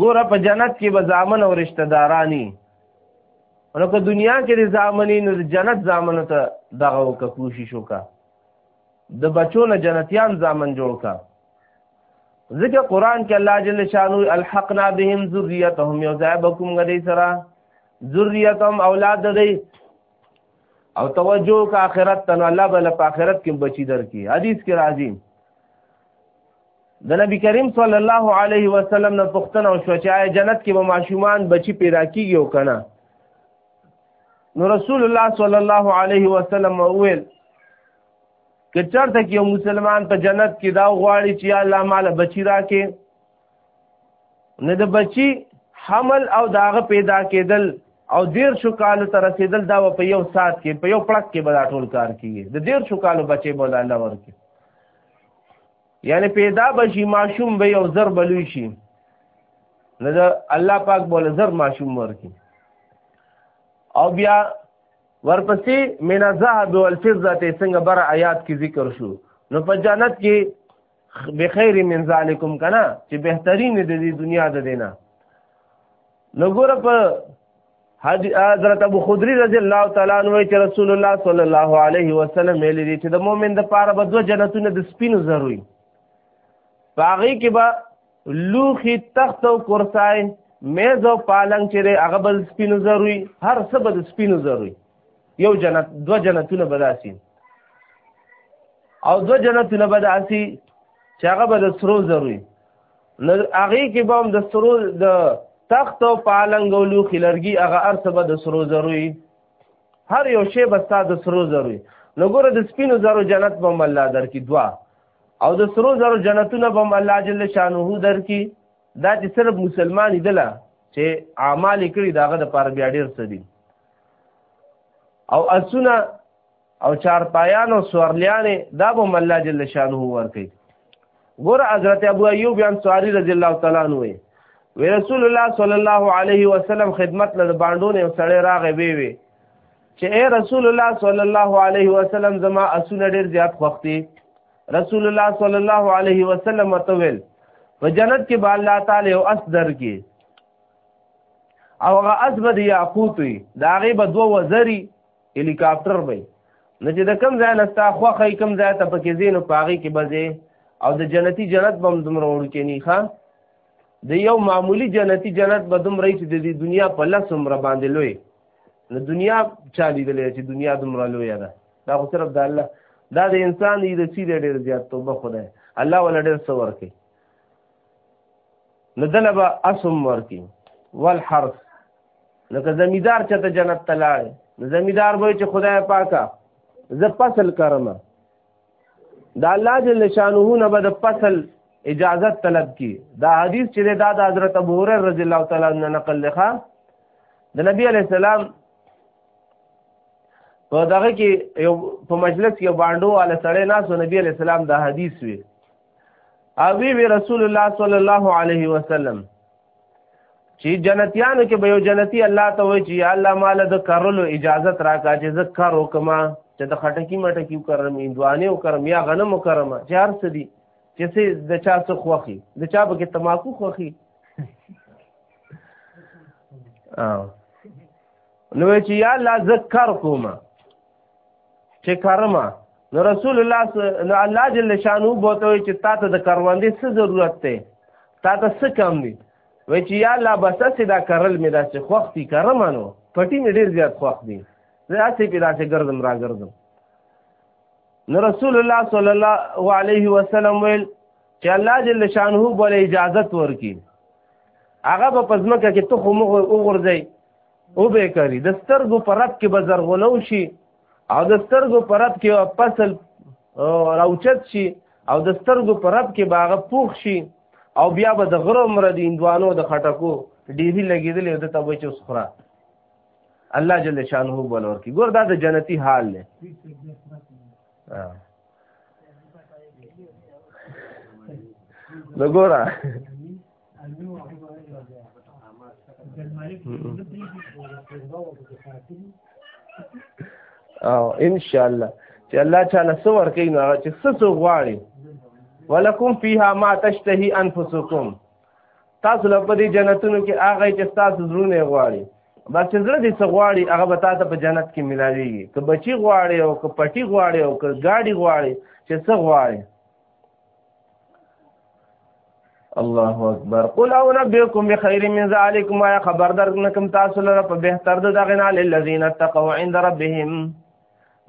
ګوره په جنت کې به ځامن او رشتہ دارانی نو که دنیا کې د ځامنې نو د جنت ځامن ته دغه وکړه کوشش وکړه د بچو نه جنتیان ځامن جوړ کړه ځکه قران کې الله جل شانو الحقنا بهم ذریتهم یو ځای بکم غدی سره ذریتهم اولاد دی او توجه کا آخرت تنو الله بل په آخرت کې بچی درکې حدیث کې راځي د نبی کریم صلی الله علیه وسلم نه پوښتنه وشوه چې آیا جنت کې به ماشومان بچی پیدا کیږي او کنه نو رسول الله صلی الله علیه وسلم وویل که چرته کې یو مسلمان په جنت کې دا غواړي چې الله مال بچی راکې نه د بچی حمل او داغه پیدا کېدل او دیر شو کال تر رسیدل دا په یو سات کې په یو پړک کې بلا ټول کار کیږي د دیر شو کال بچي بولا الله ورکي یعنی پیدا بشي ماشوم به یو زر بلوي شي نه دا الله پاک بوله زر ماشوم ورکی او بیا ورپسې من الذهب والفضه ته څنګه بر آیات کې ذکر شو نو په جنت کې بخیر من ذالکم کنا چې بهترین د دې دنیا د دینه نو ګور په حضرت ابو خدری رضی الله تعالی عنہ چې رسول الله صلی الله علیه وسلم ویل دي چې د مؤمن د پاره به دوه جنتونه د سپینو زروي باغی کې به لوخي تخت او کرسای میز او پالنګ چې هغه بل سپینو زروي هر څه به د سپینو زروي یو جنت دوه جنتونه به داسي او دوه جنتونه به داسي چې هغه به د سرو زروي نو هغه کې به هم د سرو د تخت او پالنګ او لوخي لرګي هغه ارسه به د سرو زروي هر یو شی به ستا د سرو زروي نو ګوره د سپینو زرو جنت به هم الله درکې دوا او د سرو زرو جنتونه به هم الله جل شانه درکې دا چې صرف مسلمان دله چې اعمال کړي داغه د پاره بیا ډیر څه دي او اسونه او چارپایان او سورلیانې دا به هم الله جل شانه ورکوي ګوره حضرت ابو ایوب انصاري رضی الله تعالی عنه وی وی رسول الله صلی الله علیه وسلم خدمت له باندونه یو سړی راغی وی وی چې اے رسول الله صلی الله علیه وسلم زما اسونه ډیر زیات وختي رسول الله صلی الله علیه وسلم متول په جنت کې به الله تعالی او اس در کې او هغه اس به یاقوت وي دا غي به دوه وزري هلیکاپټر به نه چې د کم ځای نه ستا خوښه کم ځای ته پکې زینو پاغي کې بځې او د جنتی جنت بم دومره وړو کې نه ښه د یو معمولی جنتی جنت به دومره چې د دنیا په لس عمر باندې لوی نو دنیا چا لیدلې چې دنیا دومره لوی ده دا خو صرف د الله دا د انسان د سیده ډېر زیات توبه خدای الله ولا ډېر څور کوي نو دله به اسم ورکی والحرس لکه زمیدار چې ته جنت ته لاړ زمیدار به چې خدای پاکا زه فصل کرم دا الله جل شانه نه به د فصل اجازه طلب کی دا حدیث چې دا د حضرت ابو هريره رضی الله تعالی عنہ نقل لخوا د نبی علی السلام په دغه کې یو په مجلس کې باندو علی سړی ناس نبی علی السلام دا حدیث وی او وی وی رسول الله صلی الله علیه وسلم چې جنتیانو کې به یو جنتی الله ته وایي چې یا الله مال د کرلو اجازه راکا چې زه کار وکما چې د خټکی مټکی وکرم اندوانه وکرم یا غنم وکرم چې هر څه دي چې سه د چا څه خوخي د چا به کې تماکو خوخي او نو چې یا الله ذکر کومه چې کرما نو رسول الله نو الله جل شانو بوته وي چې تاسو د کروندې څه ضرورت دی تاسو څه کم دی وای چې یا الله بس څه دا کرل مې دا څه خوخ دي کرما نو پټي مې ډیر زیات خوخ دي زه هڅه پیدا څه ګرځم را ګرځم نو رسول الله صلی الله علیه وسلم ویل چې الله جل شانه بوله اجازه ورکي هغه په پزمکه کې تخم وغورځي او به کوي د سترګو پر رب کې به زرغونو شي او د سترګو پر رب کې فصل راوچت شي او د سترګو پر رب کې باغه پوخ شي او بیا به د غره مر د اندوانو د خټکو ډیری لګیدلې د تبو چې وسخره الله جل شانه بولور کی ګور دا د جنتی حال دی نو ګورا او ان شاء الله چې الله تعالی سو ور کوي نو هغه چې سسو غواړي ولکم فیها ما تشتهی انفسکم تاسو له په دې جنتونو کې هغه چې تاسو زړونه غواړي بس چې زړه دې څه غواړي هغه به تاسو په جنت کې ملاويږي که بچي غواړي او که پټي غواړي او که ګاډي غواړي چې څه غواړي الله اکبر قل او نبيكم بخير من ذلك ما خبر درنکم تاسو لره په بهتر د دغه نه للذین اتقوا عند ربهم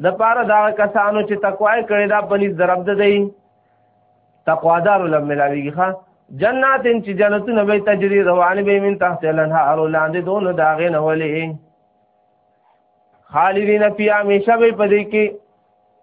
د پاره دا کسانو چې تقوا کړی دا پنځ درب د دی تقوا دار لم ملاویږي ښا جنات چې جنتونه به تجری روان به من تحت الانهار لاندې دون داغه نه ولې خالدین فی همیشه به پدې کې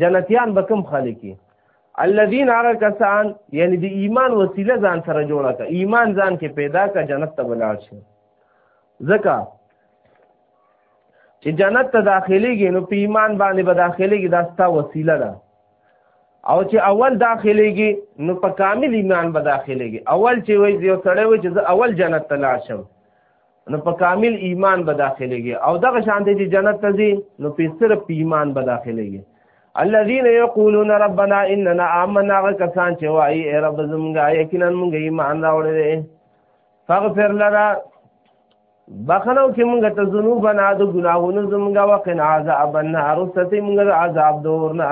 جنتیان به کوم خلک الذين هغه کسان یعنی د ایمان وسیله ځان سره جوړه کا ایمان ځان کې پیدا کا جنت ته بلار شي ځکه چې جنت ته داخليږي نو په ایمان باندې به داخليږي دا ستا وسیله ده او چې اول داخليږي نو په کامل ایمان به داخليږي اول چې وایي یو سړی وایي چې زه اول جنت ته لاړ شم نو په کامل ایمان به داخليږي او دغه شانته چې جنت ته ځي نو په صرف په ایمان به داخليږي الذين يقولون ربنا اننا آمنا کسان چې وایي اے رب زمونږه یقینا مونږ ایمان راوړل فغفر لنا بخنو کې مونږ ته ذنوبنا د ګناهونو زمونږه وقنا عذاب النار ستې مونږه عذاب دورنا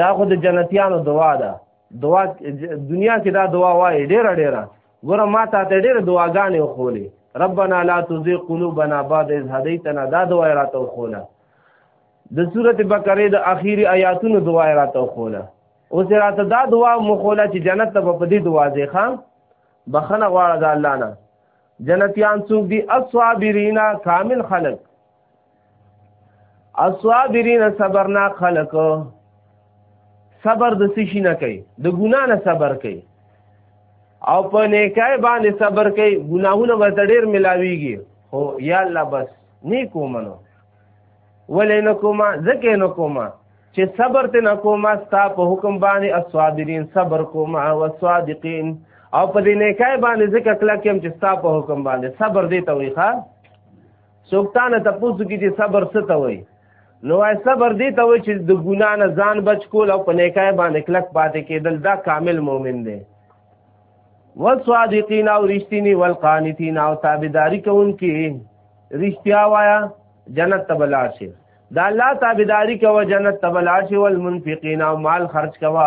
دا خو د جنتیانو دعا ده دعا دنیا کې دا دعا وایي ډیره ډیره ګوره ما ته ته ډیره دعاګانې وخولې ربنا لا تزغ قلوبنا بعد اذ هديتنا دا دعا راته وخوله د سورته بقره د اخیری آیاتونو دعا راته وخوله اوس راته دا دعا مخوله چې جنت ته په دې دعا ځې خام بخنه غواړه د الله نه جنتیان څوک دي اصحابرینا کامل خلق اصابرین صبرنا خلق صبر د سشي نه کوي د ګنا نه صبر کوي او په نیکای باندې صبر کوي ګناهونه به ډېر ملاويږي خو یا الله بس نیکو منو ولې نکوما ځکه نکوما چې صبر ته نکوما ستا په حکم باندې اصابرین صبر کوما او صادقین او په دې نیکای باندې ځکه کله کوم چې ستا په حکم باندې صبر دې ته وي ښا څوک تا نه تپوسو کې چې صبر څه ته وایي نو وای صبر دی ته وای چې د ګنا نه ځان بچ کول او په نیکای باندې کلک پاتې کېدل دا کامل مؤمن دی والصادقین او رښتینی والقانتین او تابعداری کوونکی رښتیا وایا جنت ته بلار شي دا الله تابعداری کوه جنت ته بلار شي والمنفقین او مال خرج کوه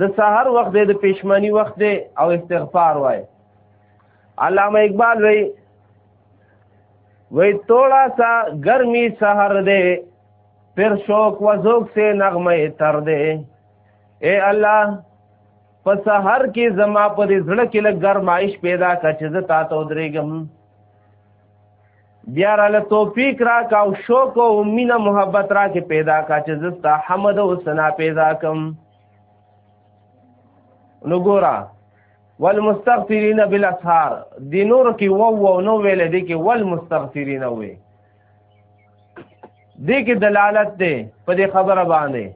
د سحر وخت دی د پېشمنی وخت دی او استغفار وای علامه اقبال وای وای توړا سا ګرمي سحر دی پر شوق و ذوق سے نغمه تر دی اے الله په سحر کې زما په دې زړه کې لږ ګرمایش پیدا کړه چې زه تا ته ودرېږم بیا را له توفیق را کا او شوق او مینه محبت را کې پیدا کا چې زستا حمد او ثنا پیدا کم نو ګورا والمستغفرین بالاسحار دی نور کې وو وو نو ویل دي کې والمستغفرین وې دې کې دلالت ده په دې خبره باندې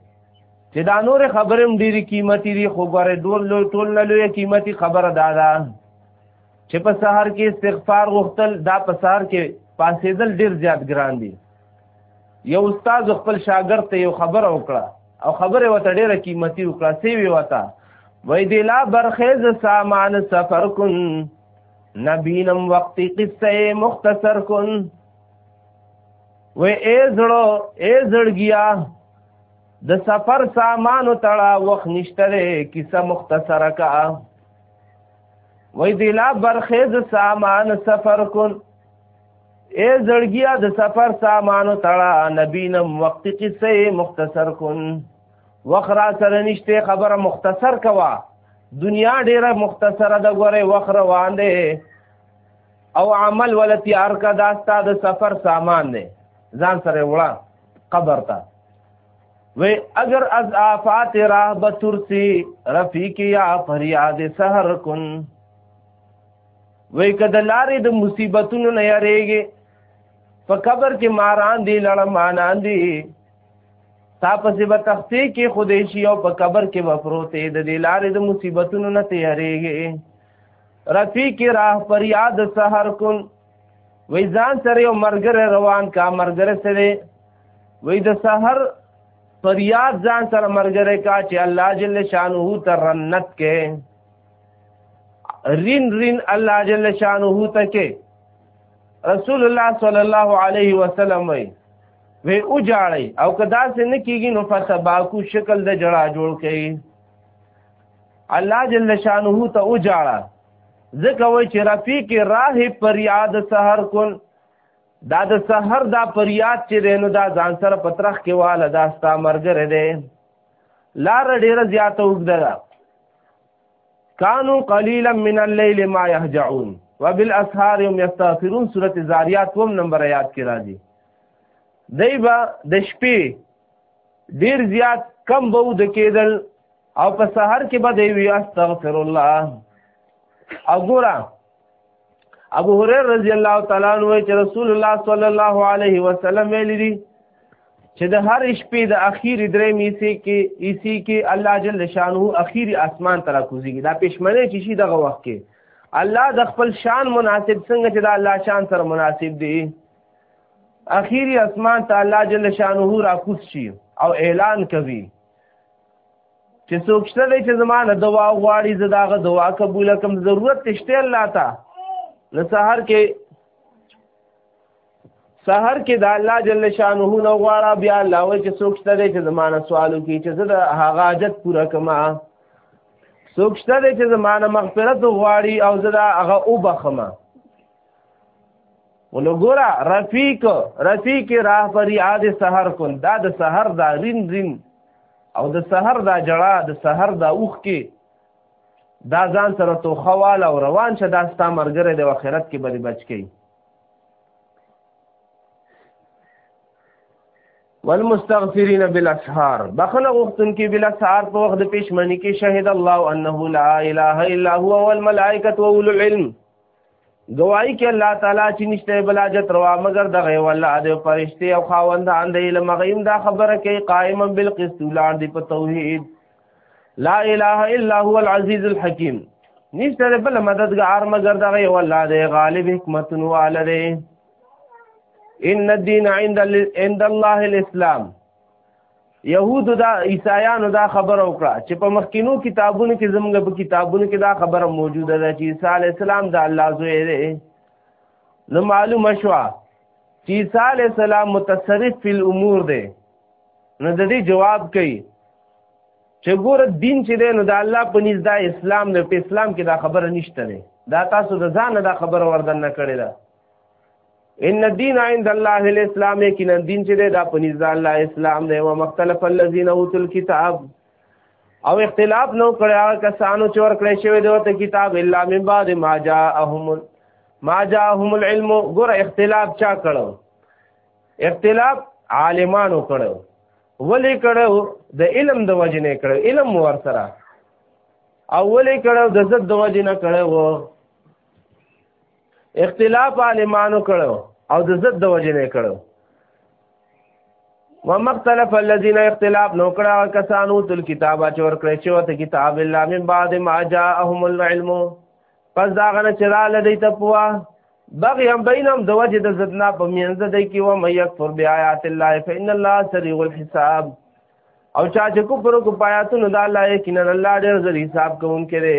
چې دا نور خبرم ډېری قیمتي دي خو ګوره ډول ټول نه لوی قیمتي خبره ده چې په سحر کې استغفار غوښتل دا په سحر کې پاسېدل ډیر زیات ګران دي یو استاد خپل شاګرد ته یو خبره وکړه او خبره وته ډیره قیمتي وکړه سی وی وته وای دی لا برخیز سامان سفر کن نبینم وقتی قصه مختصر کن و ای زړو ای زړګیا د سفر سامانو تړه وخت نشته کیسه مختصره کا وای دی لا برخیز سامان سفر کن اے زړګیا د سفر سامان تړه نبی نم وخت قصه مختصر کن وخرا سره نشته خبره مختصر کوا دنیا ډیره مختصره ده غره وخت روان دی او عمل ولا تیار کا دا ستاد سفر سامان دی ځان سره وړه قبر ته و اگر از آفات راه بترسی رفیق یا فریاد سحر کن وای کده لارې د مصیبتونو نه یریږي په قبر کې ماران دی لړمانان دی تا پسې به تختې کې خودیشي او په قبر کې به پروتې د دې لارې د مصیبتونو نه تیریږي رفیق راه پر یاد سحر کن وی ځان سره یو مرګره روان کا مرګره سره وی د سحر فریاد ځان سره مرګره کا چې الله جل شانه ته رنت کې رین رین الله جل شانه ته کې رسول الله صلی الله علیه وسلم وی وی او جاړی او کدا سه نه کیږي نو فتباکو شکل د جړا جوړ کړي الله جل شانه ته او جاړه ځکه وای چې رفیق راه پر یاد سحر کن دا د سحر دا پر یاد چې دی نو دا ځان سره پترخ کې واله دا ستا مرګره دی لار ډیره زیاته وګده ده کانو قلیلا من الليل ما يهجعون وبالاسحار هم يستغفرون سوره زاریات وم نمبر آیات کې راځي دایبا د شپې ډیر زیات کم به د کېدل او په سحر کې به دی وی استغفر الله اګورا ابو هريره رضی الله تعالی عنہ چې رسول الله صلی الله علیه وسلم ویلي دي چې د هر شپې د اخیری درې میسي کې ایسی کې الله جل شانه اخیری اسمان ترا کوزيږي دا پښمنه چې شي دغه وخت کې الله د خپل شان مناسب څنګه چې د الله شان سره مناسب دی اخیری اسمان ته الله جل شانه را کوز شي او اعلان کوي چې څوک شته چې زمانه دوا غواړي زه داغه دوا قبول کوم ضرورت تشته الله ته نو سحر کې سحر کې د الله جل شانه نو غواړه بیا الله وایي چې څوک شته چې زمانه سوالو کې چې زه د هغه حاجت پوره کما څوک شته چې زمانه مغفرت غواړي او زه د هغه او بخما ولو ګورا رفیق رفیق راه پر یاد سحر کن دا د سحر دا رین رین او د سحر دا جړه د سحر دا اوخ کې دا ځان سره تو خوال او روان شه دا ستا مرګره د اخرت کې بری بچ کی والمستغفرین بالاسحار بخنه غختن کې بالاسحار په وخت د پښمنی کې شهید الله انه لا اله الا هو والملائکه واولو العلم گواہی کې الله تعالی چې نشته بلاجت روا مگر د غي والله د فرشته او خاوندان د علم غیم دا خبره کوي قائما بالقسط ولار دی په توحید لا اله الا هو العزیز الحکیم نشته بل مددگار مگر د غي والله د غالب حکمت والره ان الدين عند عند الله الاسلام يهودو دا عیسایانو دا خبره وکړه چې په مخکینو کتابونو کې زموږ په کتابونو کې دا خبره موجوده ده چې عیسی علی السلام د الله زوی دی نو معلومه شو چې عیسی علی السلام متصرف فی الامور دی نو د دې جواب کوي چې ګور دین چې دی نو د الله په نيز دا اسلام نه په اسلام کې دا خبره نشته ده دا تاسو د ځان دا خبره وردن نه کړی ده ان الدين عند الله الاسلام یقینا دین چې دا پنځ د الله اسلام دی او مختلف الذين اوتل کتاب او اختلاف نو کړی هغه کسانو چې ور کړی شوی دی ته کتاب الا من بعد ما جاءهم ما جاءهم العلم ګور اختلاف چا کړو اختلاف عالمانو کړو ولې کړو د علم د وجې نه کړو علم ور سره او ولې کړو د زد د وجې نه کړو اختلاف عالمانو کړو او د ضد د وجې نه کړو ومختلف الذين اختلاف نو کړه کسانو تل کتاب چور کړی چې وته کتاب الله من بعد ما جاءهم العلم پس دا غنه چې را لدی ته پوا بغي هم بینهم د وجه د زدنا په مینځ دی کې و مې یکفر بیاات الله فإن الله سریع الحساب او چا چې کو پرو کو پایاتونو د الله یقینا الله ډېر زری حساب کوونکی دی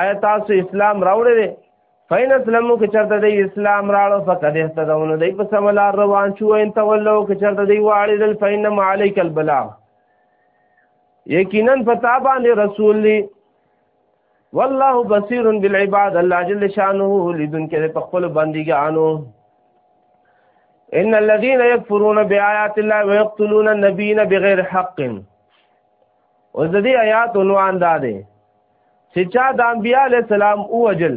آیا تاسو اسلام راوړی دی فین اسلامو که چرته دی اسلام راړو فقد اهتدون دی په سم لار روان شو ان تولو که چرته دی واړی دل فین ما علیک البلاغ یقینا پتا باندې رسول دی والله بصیر بالعباد الله جل شانه لیدون کې په خپل بندګانو ان الذين يكفرون بآيات الله ويقتلون النبيين بغير حق او د دې آیات عنوان دا دی چې چا د انبیاء علی السلام اوجل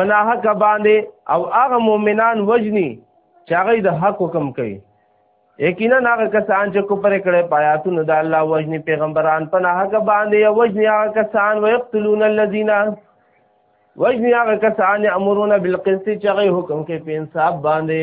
پناه کا باندې او هغه مؤمنان وجني چې هغه د حق حکم کوي یقینا هغه کسان چې کوپر کړي پایاتونه د الله وجني پیغمبران پناه کا باندې او وجني هغه کسان ويقتلون الذين وجني هغه کسان امرون بالقسط چې هغه حکم کوي په انصاف باندې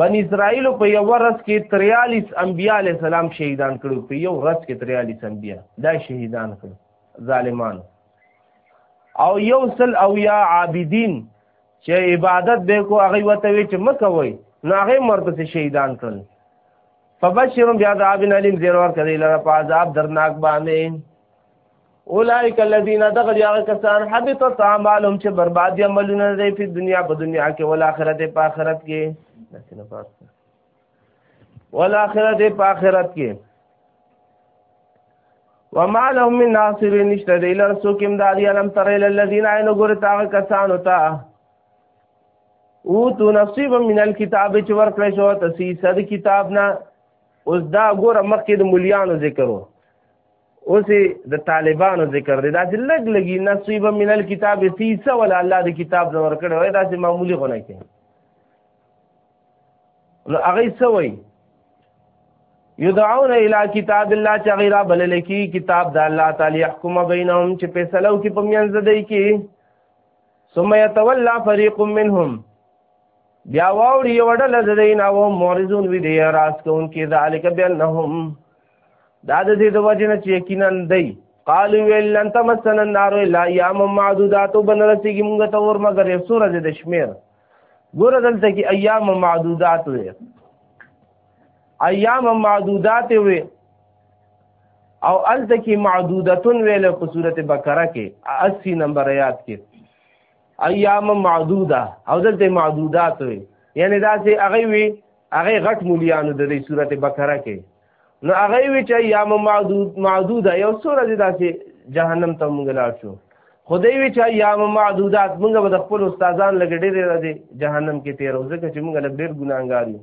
بن اسرائیل په یو ورځ کې 43 انبیاء علی السلام شهیدان کړو په یو ورځ کې 43 انبیاء دا شهیدان کړو ظالمان او یو سل او یا عابدین چې عبادت به کو هغه وته وی چې مکه وای نو هغه مرته شهیدان کړل فبشرهم بعذاب الیم زیر ور کړي لره په عذاب درناک باندې اولائک الذین دغری هغه کسان حبطت اعمالهم چې برباد عملونه دی په دنیا په دنیا کې ول آخرت په آخرت کې دسنه پاس ول آخرت په آخرت کې وما لهم من ناصرین نشته دی لر سو کېم داری علم تر الذین عین ګور تا کسان وتا او تو نصیب من الكتاب چې ور کړی شو تسی صد کتاب نه اوس دا ګور مخکې د مليانو ذکرو اوس د طالبانو ذکر دی دا چې لګ لګي نصیب من الكتاب سیسه ولا الله د کتاب زور کړي وای دا چې معمولی غونه کې نو هغه سوي یدعون الی کتاب الله چې غیر بل لکی کتاب د الله تعالی حکم بینهم چې فیصلو کې پمینځ دی کې ثم يتولى فريق منهم بیا واوړي وړل زدین او مورزون وی دی راس کون کې ذالک بانهم دا د دې د وجه نه چې یقینا دی قالو ویل لن تمسن النار الا ایام معدودات بنرسیږي موږ ته ور مګر یو سور د شمیر ګور دلته کې ایام معدودات وي ایام معدودات وي او الته کې معدودتون ویل په سورته بقره کې 80 نمبر آیات کې ایام معدوده او دلته معدودات وي یعنی دا چې هغه وي هغه غټ مليانو د دې سورته بقره کې نو هغه وی چې ایام معدود معدود یو څو ورځې داسې جهنم ته مونږ لاړ شو خدای وی چې ایام معدودات مونږ به د خپل استادان لګ ډېرې ورځې جهنم کې تیر وځکه چې مونږ لګ ډېر ګناګار یو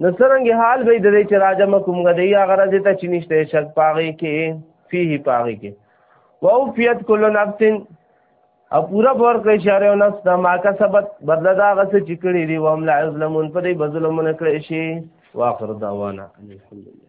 نو څرنګه حال به د دې چې راجم کوم غدې یا غرض ته چې نشته شک پاغي کې فيه پاغي کې ووفيت كل نفس او پورا بور کړی شاره او نفس د ما کا سبت بدل دا غس چې کړی دی وهم لا ظلمون په دې بظلمونه کړی شي واخر دعوانا الحمدلله